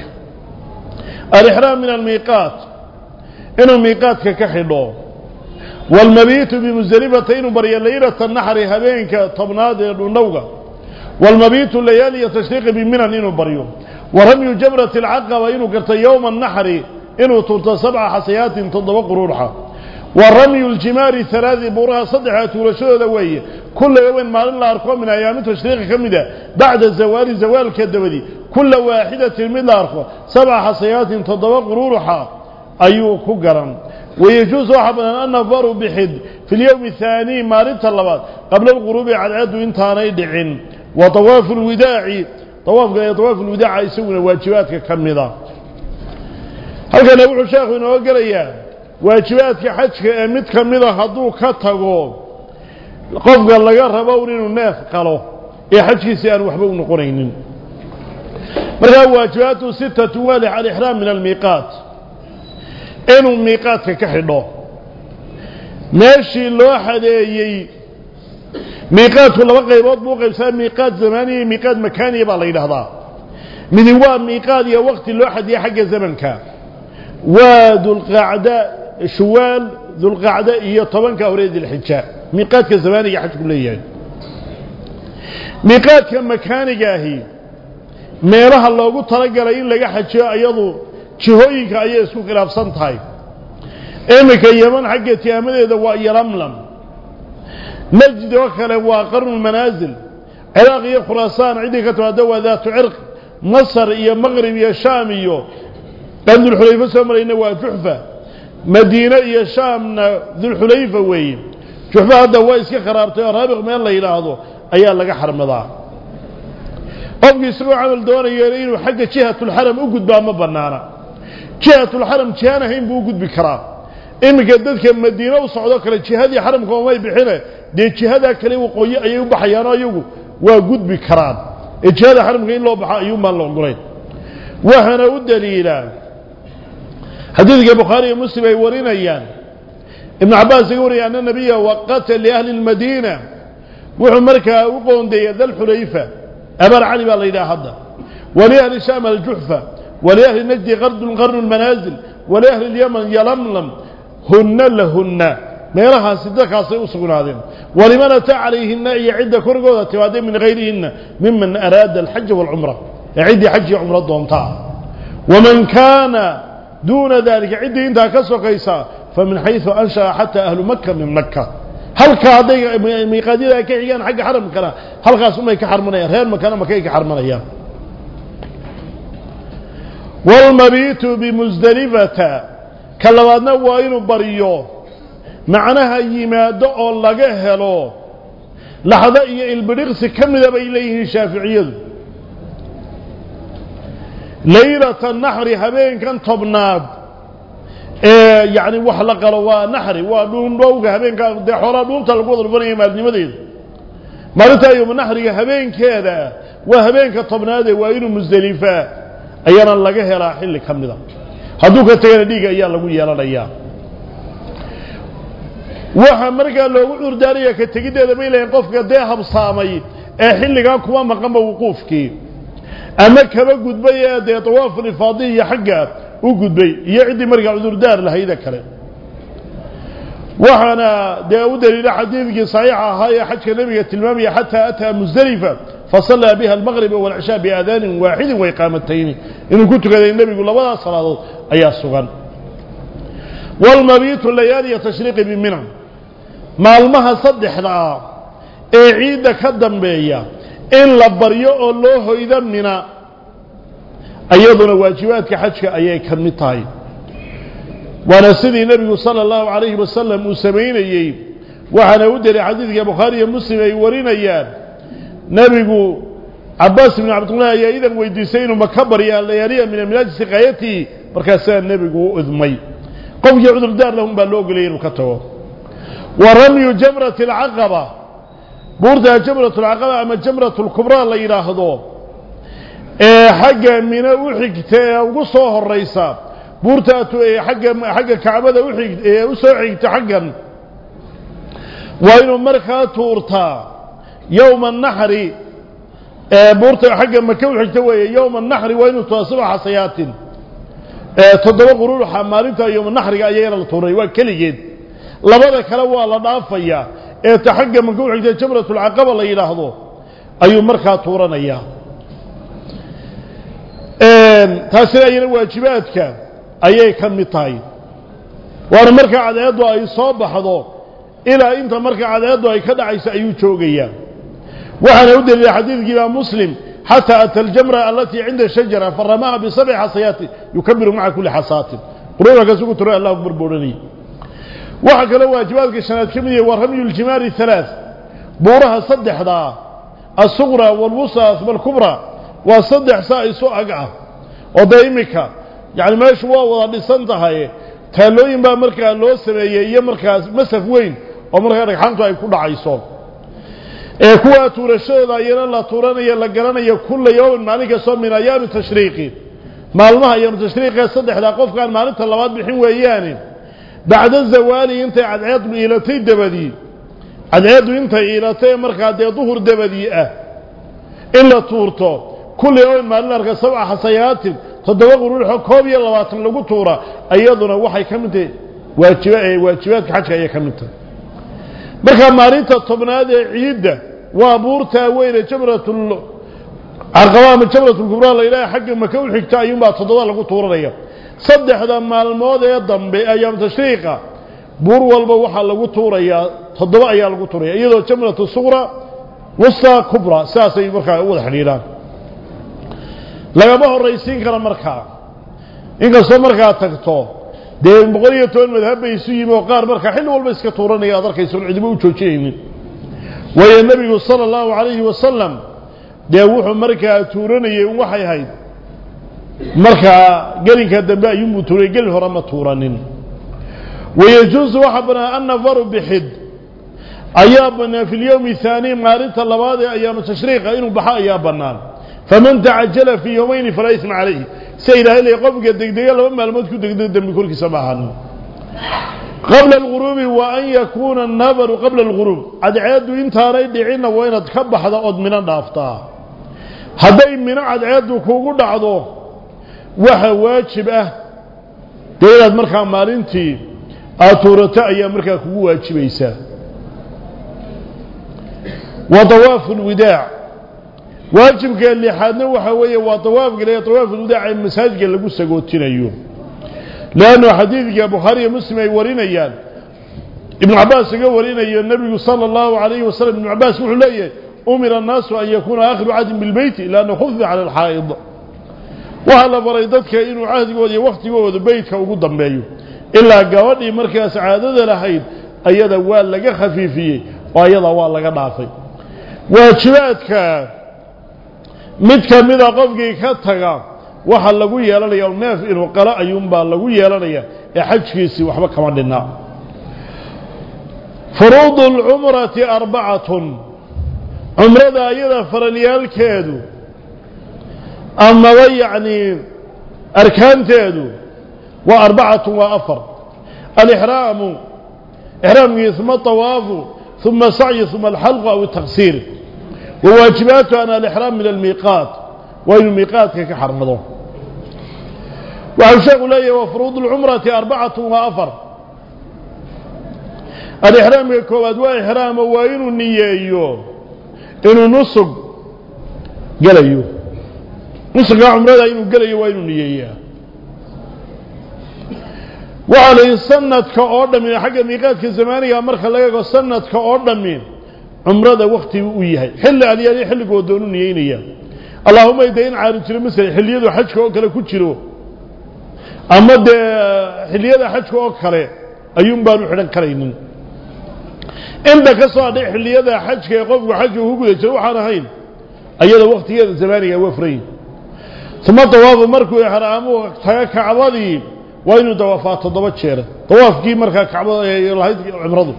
Speaker 1: الإحرام من الميقات. إنه ميقاتك كحلو والمبيت بمزدلفتين بريا ليلة النحر هذين كطبنادر النوغة. والمبيت الليالي يتشريق بمنا إنه بريا ورمي جمرة العقة وإنه قرت يوم النحر إنه طرت سبع حسيات تنضبق روحة ورمي الجمار ثلاث بورها صدحة ورشوة دوية كل يوم ما لن أركوا من أيام تشريق كمدة. بعد الزوال زوال كدولي كل واحدة من الأرخوة سبع حصيات تضوق روحا أيوه كقرا ويجوز أحبنا أن نفر بحد. في اليوم الثاني مارد تلبات قبل الغروب على عدو انتاني دعين. وطواف الوداعي طواف قال طواف الوداع يسوي واجبات كمدة هل كان أبو حشاخ من أوقر إياه واجبات كحج كأمد كمدة حضو كتغو قف قال لقرب أورين الناس قالوا. إيه يا حج كسيان وحبون قرينين. Markaa waajibaatu sitatu waalix alixraam min almiiqaat. Inuu miiqaadka ka xidho. Meeshii loo xadeeyey miiqaadku laba qaybood buu qaybsaa miiqaad zamaaniya iyo miiqaad makaaniya baa la yidhaahdaa. Midi waa miiqaad iyo wakti loo xadiyey xagga zamanka. Waa dulqacda shuwaal dulqacda iyo tobanka hore dilxija miiqaadka zamaaniga xajku leeyahay. Miiqaadka makaaniga ahi meelaha loogu talagalay in laga xajiyo iyadu jihooyinka ayay isku khilaafsan tahay iminka yeman xagga tihaamadeeda waa yolamlam najd oo kale waa qarnulmanaasil ciraaq iyo khuraasaan ciddii ka timaada waa daatu cirq masar iyo maqrib iyo shaam iyo qandulxulayfa soo marayna waa juxfa madiine iyo shaamna dulxulayfa weeye juxfa hadda waa iska kharaabtay oo raabiq meel la yidhaahdo ayaa laga xarmadaa قفك يسرو عمل دونا يرينو حق جهة الحرم اقود بها مبنانا جهة الحرم جهانا هين بوقود بكرا إن قدد كان مدينة وصعودك لجهة دي حرم كوماي بحنا دي جهة دا كليو قوية ايو بحيانا يوغو واقود بكرا جهة حرم كان الله بحا ايو مالا انقرين وهنا ودليل حديث بخاري مسلم يورينا ايان ابن عباس يوري ان النبي وقتل لأهل المدينة وعمرك وقوم دي ذا الحليفة أبر علي بالله إذا حدا ولأهل شام الجحفة ولأهل النجد غرد غرن المنازل ولأهل اليمن يلملم. هن لهن. ميرها سدك عصي أسقنا هذين. ولمن أتى عليهن يعد كرقوة تبادين من غيرهن؟ ممن أراد الحج والعمرة. يعد حج عمرة دونتا ومن كان دون ذلك عد انت كسو قيسا فمن حيث أنشأ حتى أهل مكة من مكة. هل كادي ميقادير كيعيان حق حرم كلا؟ هل قاسم أي كحرمني هل مكان ما كي كحرمني والمبيت بمزدلفة. كلا وأنا وين بريو معناها يما دعو لقه له لحظة البرغس كم ذب إليه شافعي ليلة النحر هبين كان طبناد yacni wax la qalo waa naxri waa dhuundhowga habeenka dee xoolaa dhuunta lagu wada dhufanaya maalnimadeeda maalintaa yoma naxriga habeenkeeda waa habeenka tobnaadee waa inuu musdelifaa ayaana laga helaa xilli ka mida hadduu ka tegana dhiiga ayaa lagu yeelanayaa waxaa markaa loogu curdaaraya ka tegiddeeda bay leeyiin qofka dee habsaamay ee xilligaa kuma maqanba wuquufkii ama kaba gudbay ee dee tawaaful ifaadi iyo xagga وجودي يعدي مرجع عذر دار له هيدا كله وحنا داود إلى حديث صحيح هاي حتى النبي التلمامي حتى أتى مزدلفة فصلى بها المغرب والعشاء بأذان واحد وإقامتين إن قلت كذا النبي يقول الله صلى الله عليه وسلم والمبيت الليالي يتشريق بمنع ما المها صدح لا اعيد كدم بيا إن لبريو الله إذا منع iyaduna waajibaadka xajka ayay ka mid tahay waana sidii nebigu sala allahu calayhi wasalam uu samaynayey waxaana u delay xadiidka bukhaari iyo muslim ay warinayaan nebigu cabaas ibnu cabdillahi ayaa idan weydiisay inuu maka baryaa layaaliya min amilaji siqaayatii markaasaa nebigu u idmay qofkii cudurdaar lahun baa loo ogolayay inuu ka tago wa ramyu jamrati alcaqaba buurta jamratu alcaqaba ama jamratu lkubraa la yidhaahdo ee xagga mino u xigta ee ugu soo horaysa buurtaatu ee agga xagga kacbada uig ee u soo xigta xaggan waa inuu markaa tuurtaa yowma naxri buurta xagga maka u xigta weeye yowma naxri waa inuu tuuraa sabca xasayaatin toddoba qururuxa maalinta yowma naxriga ayayna la tuuray waa keligeed labada kale waa la dhaafayaa ee ta xagga maka u xigta jamratulcaqaba la yidhaahdo ayuu markaa tuuranayaa تاسر أينا واجباتك أيها كان مطاين وأنا مركع على يده أي صوب حضار إلى أنت مركع على يده أي كدع عيسى أيوه شوقيا وأنا أود للحديث قبل مسلم حتى أتى الجمرة التي عند الشجرة فرماها بسبع حصيات يكبر مع كل حصات قلوا لك أسوك ترى الله أكبر بورني وحكى له واجباتك الشنات كمية ورمي الجمار الثلاث بورها صد حضار الصغرى والوسط والكبرى وصدح سائي سؤقع وضيمك يعني ما شواء الله بسنة هاي تلوين با مركا لو سمي يا مركا مسف وين ومركا رحانتو اي كل عيسو اي كوا تورشي دا يلا لا توران لا قران يلا كل يوم مالك صوم من أيام التشريقي مالما أيام التشريقي صدح دا قف كان مالك تلوات بحين وياني بعد الزوالي انت عد عيد ميلتي دبدي عد عيد انت ايلتي مركا دي ظهر دبدي آه الا تورتو كل يوم ما نرجع سبع حصيات تدوا غرور حكوم يلا واتن لو قطورة أيضنا وحي كمته إيه، واتشوا واتشوا حاجة هي كمته بكا ماريتا طبناد عيدة وابورتا وين جمرة أرقام الجمرة الكبرى لإله حق المكوي تايم يوم تدوا لقطورة ليا. صدح هذا مع الماضي يضم بأيام تشريقة. بور والبوحة لقطورة يا تدوا يا لقطورة أيضا جمرة الصغرى وصا كبرى. ساسي بكا أول حنيلان. لغما هو الرئيسين كلا مركا. إنك سمركا تكتو دير بقرية تون مذهب يسوي مقار مركا. حلو والبسك توراني أدرك يسون عدم وتشين ويا النبي صلى الله عليه وسلم. دعوه مركا توراني يوحي هاي. مركا قال إنك الدباء يموتون قال فرما تورانين. ويجوز وحبنا أن نفر بحد. أيابنا في اليوم الثاني مارنت الله هذا أيام التشريق إنه بحاء أيابنا. فمن تعجل في يومين فلا إثم عليه. سيدا إلي قبك الدقدية الله ما لم تكن دقدية بكل سماحة قبل الغروب وأن يكون النبر قبل الغروب. عد عيدو انت رايد عينا وين اتكب حدا قد من النافطة هذا من عد عيدو كوغود عدو وها واجب أه. دير اد مركا مالينتي أتورتا أيا مركا كوغو واجب إيسا. الوداع. واجب قال لي حدنا وحوي وطواف قال لي طواف الوداع المساج قال لي قصه قلت لي لأنه حديث يا بخاري مسلم يورينا اياه ابن عباس قال ورينا النبي صلى الله عليه وسلم ابن عباس وحلي أمر الناس ان يكون اخر عهد بالبيت لأنه خذ على الحائض وهلا بريدتك انه عهد ودي وقتي ود بيتك أو دمبيو الا غوادي مركز عاده لهيد ايدا وا لغا خفيفيه وايدا وا لغا دافي واجباتك mid ka mida qofkii ka taga waxaa lagu yeelanaya neef inuu qalo ayuunbaa lagu yeelanaya ee xajkiisii waxba kama dhinna furuudu lcumrati arbacatun cumrada ayada faralyaalkeedu amaba yacni arkaanteedu waa arbacatun waa afar alixraamu ixraamkii uma طawaafu uma sacyi uma alxalqu aw الtaqsiir وواجباته أنا الإحرام من الميقات وإن الميقات كيف وعن وعشاق لي وفروض العمرة أربعة وأفر. الإحرام يكون أدواء إحرام وإن النية إيوه إنه نصق قال إيوه نصق عمرة إنه قال إيوه وإن النية إيوه وعلى السنة كأردمين حق الميقات كزماني أمرخ لك السنة كأردمين cumrada waktigu u yahay. Xilli alyaaliyo xilligoo doonu niyeynaya allaahuma dee in caari jiro masele xilliyadu xajka oo kale ku jiro. Ama dee xilliyada xajka oo kale ayuun baanu xidhan karaynin. Inta ka soo hadhay xilliyada xajka ee qofku xajka ugu guda jiro waxaan ahayn ayada waktigeeda zamaaniga waa furayin uma dawaafu markuu exraamuhu taga kacbadii waa inuu dawaafaa toddoba jeer. Dawaafkii markaa kacbada lahayd cumradu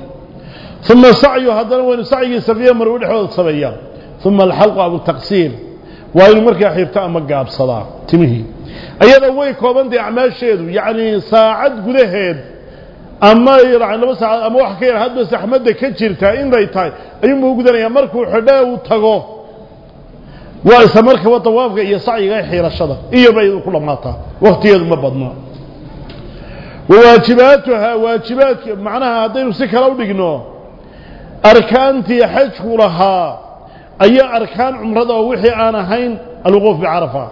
Speaker 1: ثم سعي هذا وين سعي سبيا مرود حوض سبيا ثم الحلق أو التقسيم وين مركي أحيب تأم جاب صلاة. تمهي. أي هذا وين كمان دي أعمال شيد يعني ساعد جدهد أما يرعن بس أما حكير هذا بس أحمد كتير تاين ذي تاي. أي موجودنا يا مركو حداو وتقو وإذا مركي وطوافق سعي غير حير الشدة إيه بيد كل ما تا وقت يد ما وواجباتها وواجبات معناها هذين وسكر أو أركان أركانتي حج لها أي أركان عمرة وحي أنا هين الوقوف بعرفة.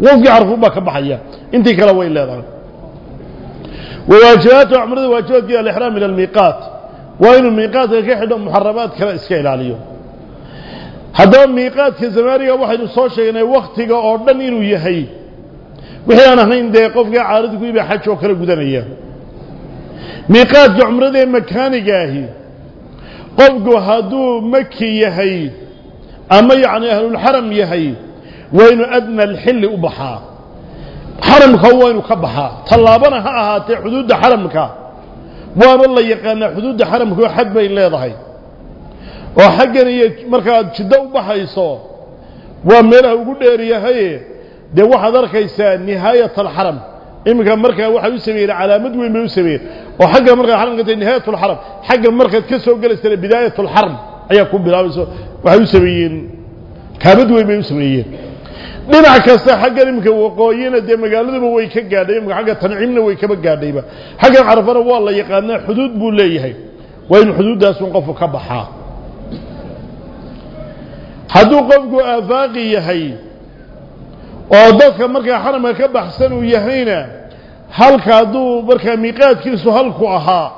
Speaker 1: وقوف بعرفة ما كبحية أنت كلاوي إلا ذلك. وواجهات عمرة واجهات فيها الإحرام إلى الميقات. وين الميقات يكيح محرمات كلا إسكايل عليهم. هذا الميقات في زمان يا واحد صوشي يعني وقتك أردن إنو يهي. وحي أنا هين دي قوف عارضك بحجك وكرا قدنية. ميقات عمرة مكان جاهي qofku hadduu maki yahay ama yacni ahlulxaram yahay waa inuu adna alxilli u baxaa. Xaramka waa inuu ka baxaa. Tallaabana ha ahaatee xuduudda xaramka. Waana la yaqaanaa xuduudda xaramka oo xad bay leedahay. Oo xaggan iyo markaad jiddo u baxayso waa meelaha ugu dheeryahaye dee waxaad arkaysaa nihaayat alxaram إمك مركا واحد يسمير على مدوي ما يسمير وحق مركا حرم قد نهاية الحرب حق مركا تكسر وجلس إلى بداية الحرم أيكم بلابس واحد يسمير كمدوي ما يسمير دين عكس حق إمك وقايين دين مقال ذي بوي كجدا إمك حق تنعمنا وي كبجدا يبا حق عرفنا والله يقنا حدود بولي هي وين حدود داس وقف كبحا حدود قفك أفاقي هي, هي. وضدك مركا حرما كبحسن ويهينا هلك دو بركا ميقات كيسو هلكو أها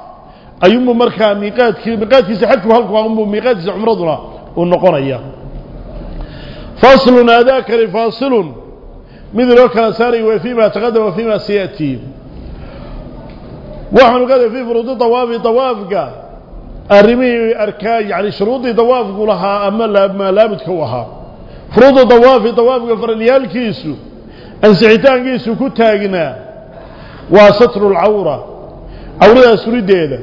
Speaker 1: أيوم مركا ميقات كيسو ميقات كيسو حكو هلكو أهم ميقات كيسو عمرضنا ونقر إياه فاصل أداك لفاصل مذل وكلا ساري وفيما تقدم وفيما سيأتي وحن قد في فرد طواف طوافك الرمي أركاي يعني شروط طواف لها أما لا أما لا فرض ضوافي ضوافي فرديال كيسو أن سعيتان كيسو كتاقنا. وسطر العورة. أولا سريد ديلا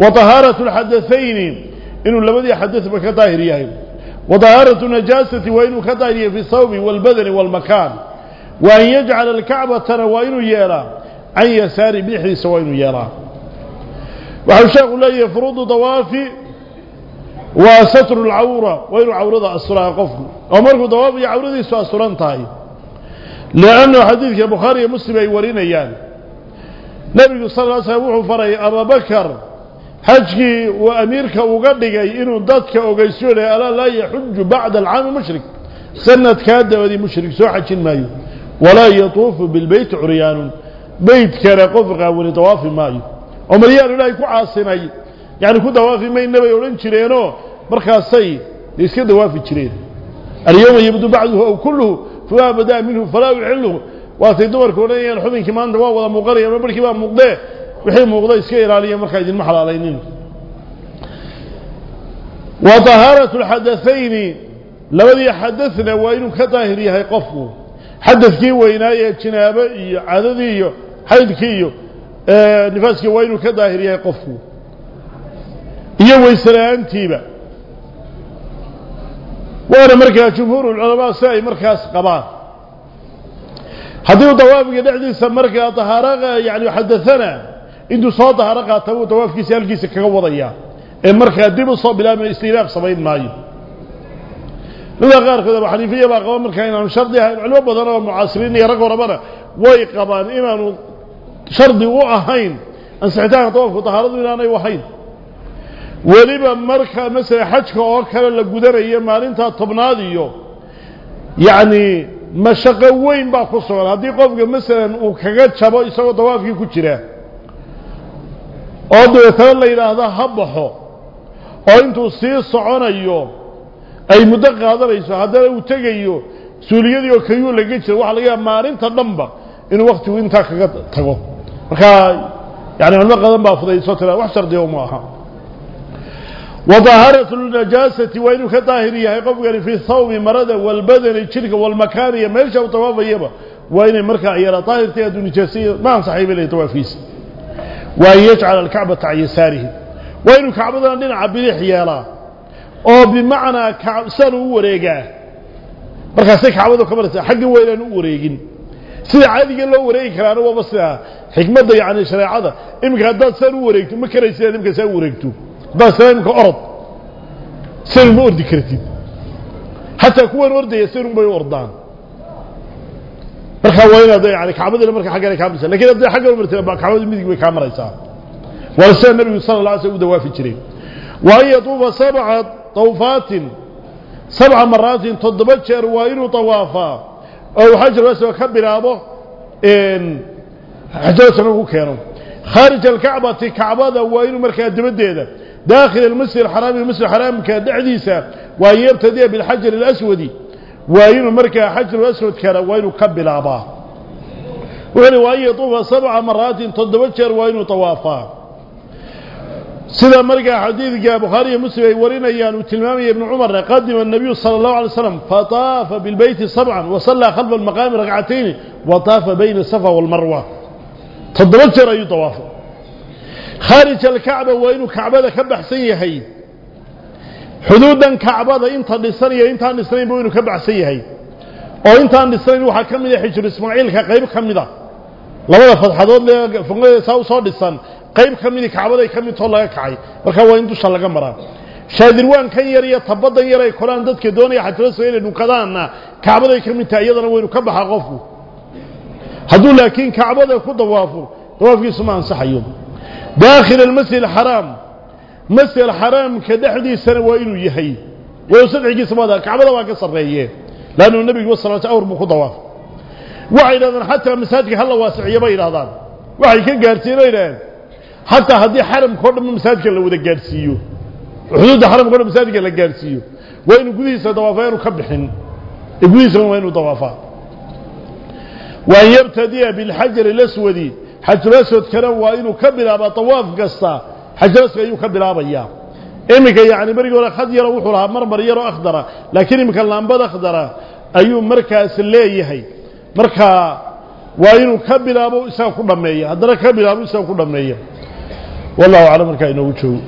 Speaker 1: وطهارة الحدثين. إنه لبدي حدث بكتاهر ياهم وطهارة النجاسة وإنه كتاهر في الصوب والبدن والمكان. وأن يجعل الكعبة وإنه يرى. عن يساري بحر سوين يرى. وحشاق الله يفرض ضوافي وستر العورة وين عورة أسرع قفل. أمرك دواب يا عورة يسوى أسرع انتهي لأنه حديث يا بخاري يا مسلم يا ورين أيان يعني. نبي صلى الله عليه وسلم فرأي أبا بكر حجي وأميرك وقدك إنو ضدك وقيسوني ألا لا يحج بعد العام مشرك. سنة كادة وذي مشرك سوحة مايو. ولا يطوف بالبيت عريان. بيت كان قفقا ولطواف مايو. أمريان لا يكون عاصم يعني كده وافي ما النبي يقولن شرينه مركز سي ليس كده وافي شرين اليوم يبدو بعده أو كله فلا بدأ منه فلا يعلو وافي دمر كوني الحمين يعني كمان دوا ولا مقر يا مبرك ما مقدة وحين مقدة يسكير عليه مركز المحل على ينين وطهارة الحدثين لو ذي حدثنا وين كتاهريها يقفوا حدث كي وين أي كنابة عددية حيث كيو آه، نفاس كي وين كتاهريها يقفوا iyo weysela'aantiiba waana markaa jumhuurulculamaa si ay markaas qabaan haddii uu dawaafiga dhexdiisa markaa dahaaro yani xadathana intuu soo dahaaro qaata buu dawaafkiisa halkiisa kaga wadayaa ee markaa dib u soo bilaabma istilaaf samayn maayo mida qaarkood abu xaniifiya baa qaba markaa inaanu shardi ahayn culimo badan oo mucaasiriin iyo rag horabana way qabaan inaanu shardi u ahayn ansixitaanka dawaafku dahaaradu inaanay ahayn weliba marka masala xajka oo kale la gudanayo maalintaa tobnaad iyo yacni mashaqo weyn baa ku sugan haddii qofka masalan uu kaga jabo isagoo dawaafkii ku jira oo dabeetana la yidhaahdo ha baxo oo intuu sii soconayo ay muddo qaadanayso haddana uu tegayo suuliyadii oo kayuu laga jira waxa laga yaaba maalinta dhanba inuu waktigu intaa kaga tago markaa yani culmo qadan baa fudayso tira wax shardiga uma aha وطهارة النجاسة وإنه كطاهر يهي قفقني في الثوب مرضى والبدن الشرك والمكان يميشا وطواف يبا. وإن مركع يرى طاهر تيادو نجاسية؟ ما صحيب إليه توافيس. وأن يجعل الكعبة عن يساره. وإنه كعبة لنا عبد حيالا أو بمعنى كعب سنو وريقا marka say kacbadu ka maraysa xagga weeyaan u wareegin sida caadiga loo wareegi karaana waa bas xikmadda yani shareecada imika haddaad san u wareegto ma بس سلام كأرض سلم أرض كرتين حتى كون ورد يسير بين أرضان رخوا وين هذا؟ يعني كعبد لما رك حجر كعبد سلم لكن هذا حجر مرتين بقى كعبد ميدك بكامرة يسار. ورسال النبي صلى الله عليه وسلم في شريف. وهي طوف سبعة طوفات. سبعة مرات تضبط شر وين طوافة أو حجر بس وخبر أبو. إن حجر سنو كيرم خارج الكعبة. كعبة وين مركها دمديده داخل المسجد الحرام المسجد الحرام كدعديسا ويبتدي بالحجر الأسود. وين مركا حجر الأسود كان وين قبل أبا وين يطوف سبع مرات تدوجر وين طوافا. سيدا مركا حديث يا بخاري مسلم يورينا يا تلمامي ابن عمر قدم النبي صلى الله عليه وسلم فطاف بالبيت سبعا وصلى خلف المقام ركعتين وطاف بين السفا والمروة. تدوجر أي طوافا خارج الكعبة وإنه كعبة كبحسية هاي حدودا كعبة إنت نسرية إنت نسرية وإنه كبحسية هي أو إنت نسرية وحكم إذا حجر إسماعيل كقريب كم ذا لما رفض حضور لي فنقول ساو صاد السن قريب كم ذي كعبة كم يطلع كعي وكوا إنتو شلا جمرة شادروان كان يري تبض يري كران ضد كدوني حتى رسول إنه كذانا كعبة كم يتعيد أنا وإنه كبح غفو. هذول لكن كعبة كده وافو وافي سمع صحيح داخل المسجد الحرام. مسجد الحرام كدحدي سنة وإنو يهي. ويصدع جيس ماذا؟ كعب الله واقصة رأيه لأنه النبي وصلاة أور مخضوة. وعيد هذا حتى مساجد الله واسع يبين هذا. وعي كان قارسين أيضا حتى هذه حرم كل من مساجد الله وده قارسيه حدود حرم كل من مساجد الله قارسيه وإنو قديسة دوافين وكبحن. إبليس وإنو دوافا ويبتدي بالحجر الأسود gudihiisa waa inuu ka bilaabaa dawaaf kasta xajarulaswad ayuu ka bilaabayaa iminka yacni berigii hore khad yaro wuxuu lahaa marmar yaroo akhdara laakiin iminka laambad akhdara ayuu markaas leeyahay. Markaa waa inuu ka bilaabo isaga ku dhammeeya haddana ka bilaabo isaga ku dhammeeya. Wallahu aclam markaa inoogu joogo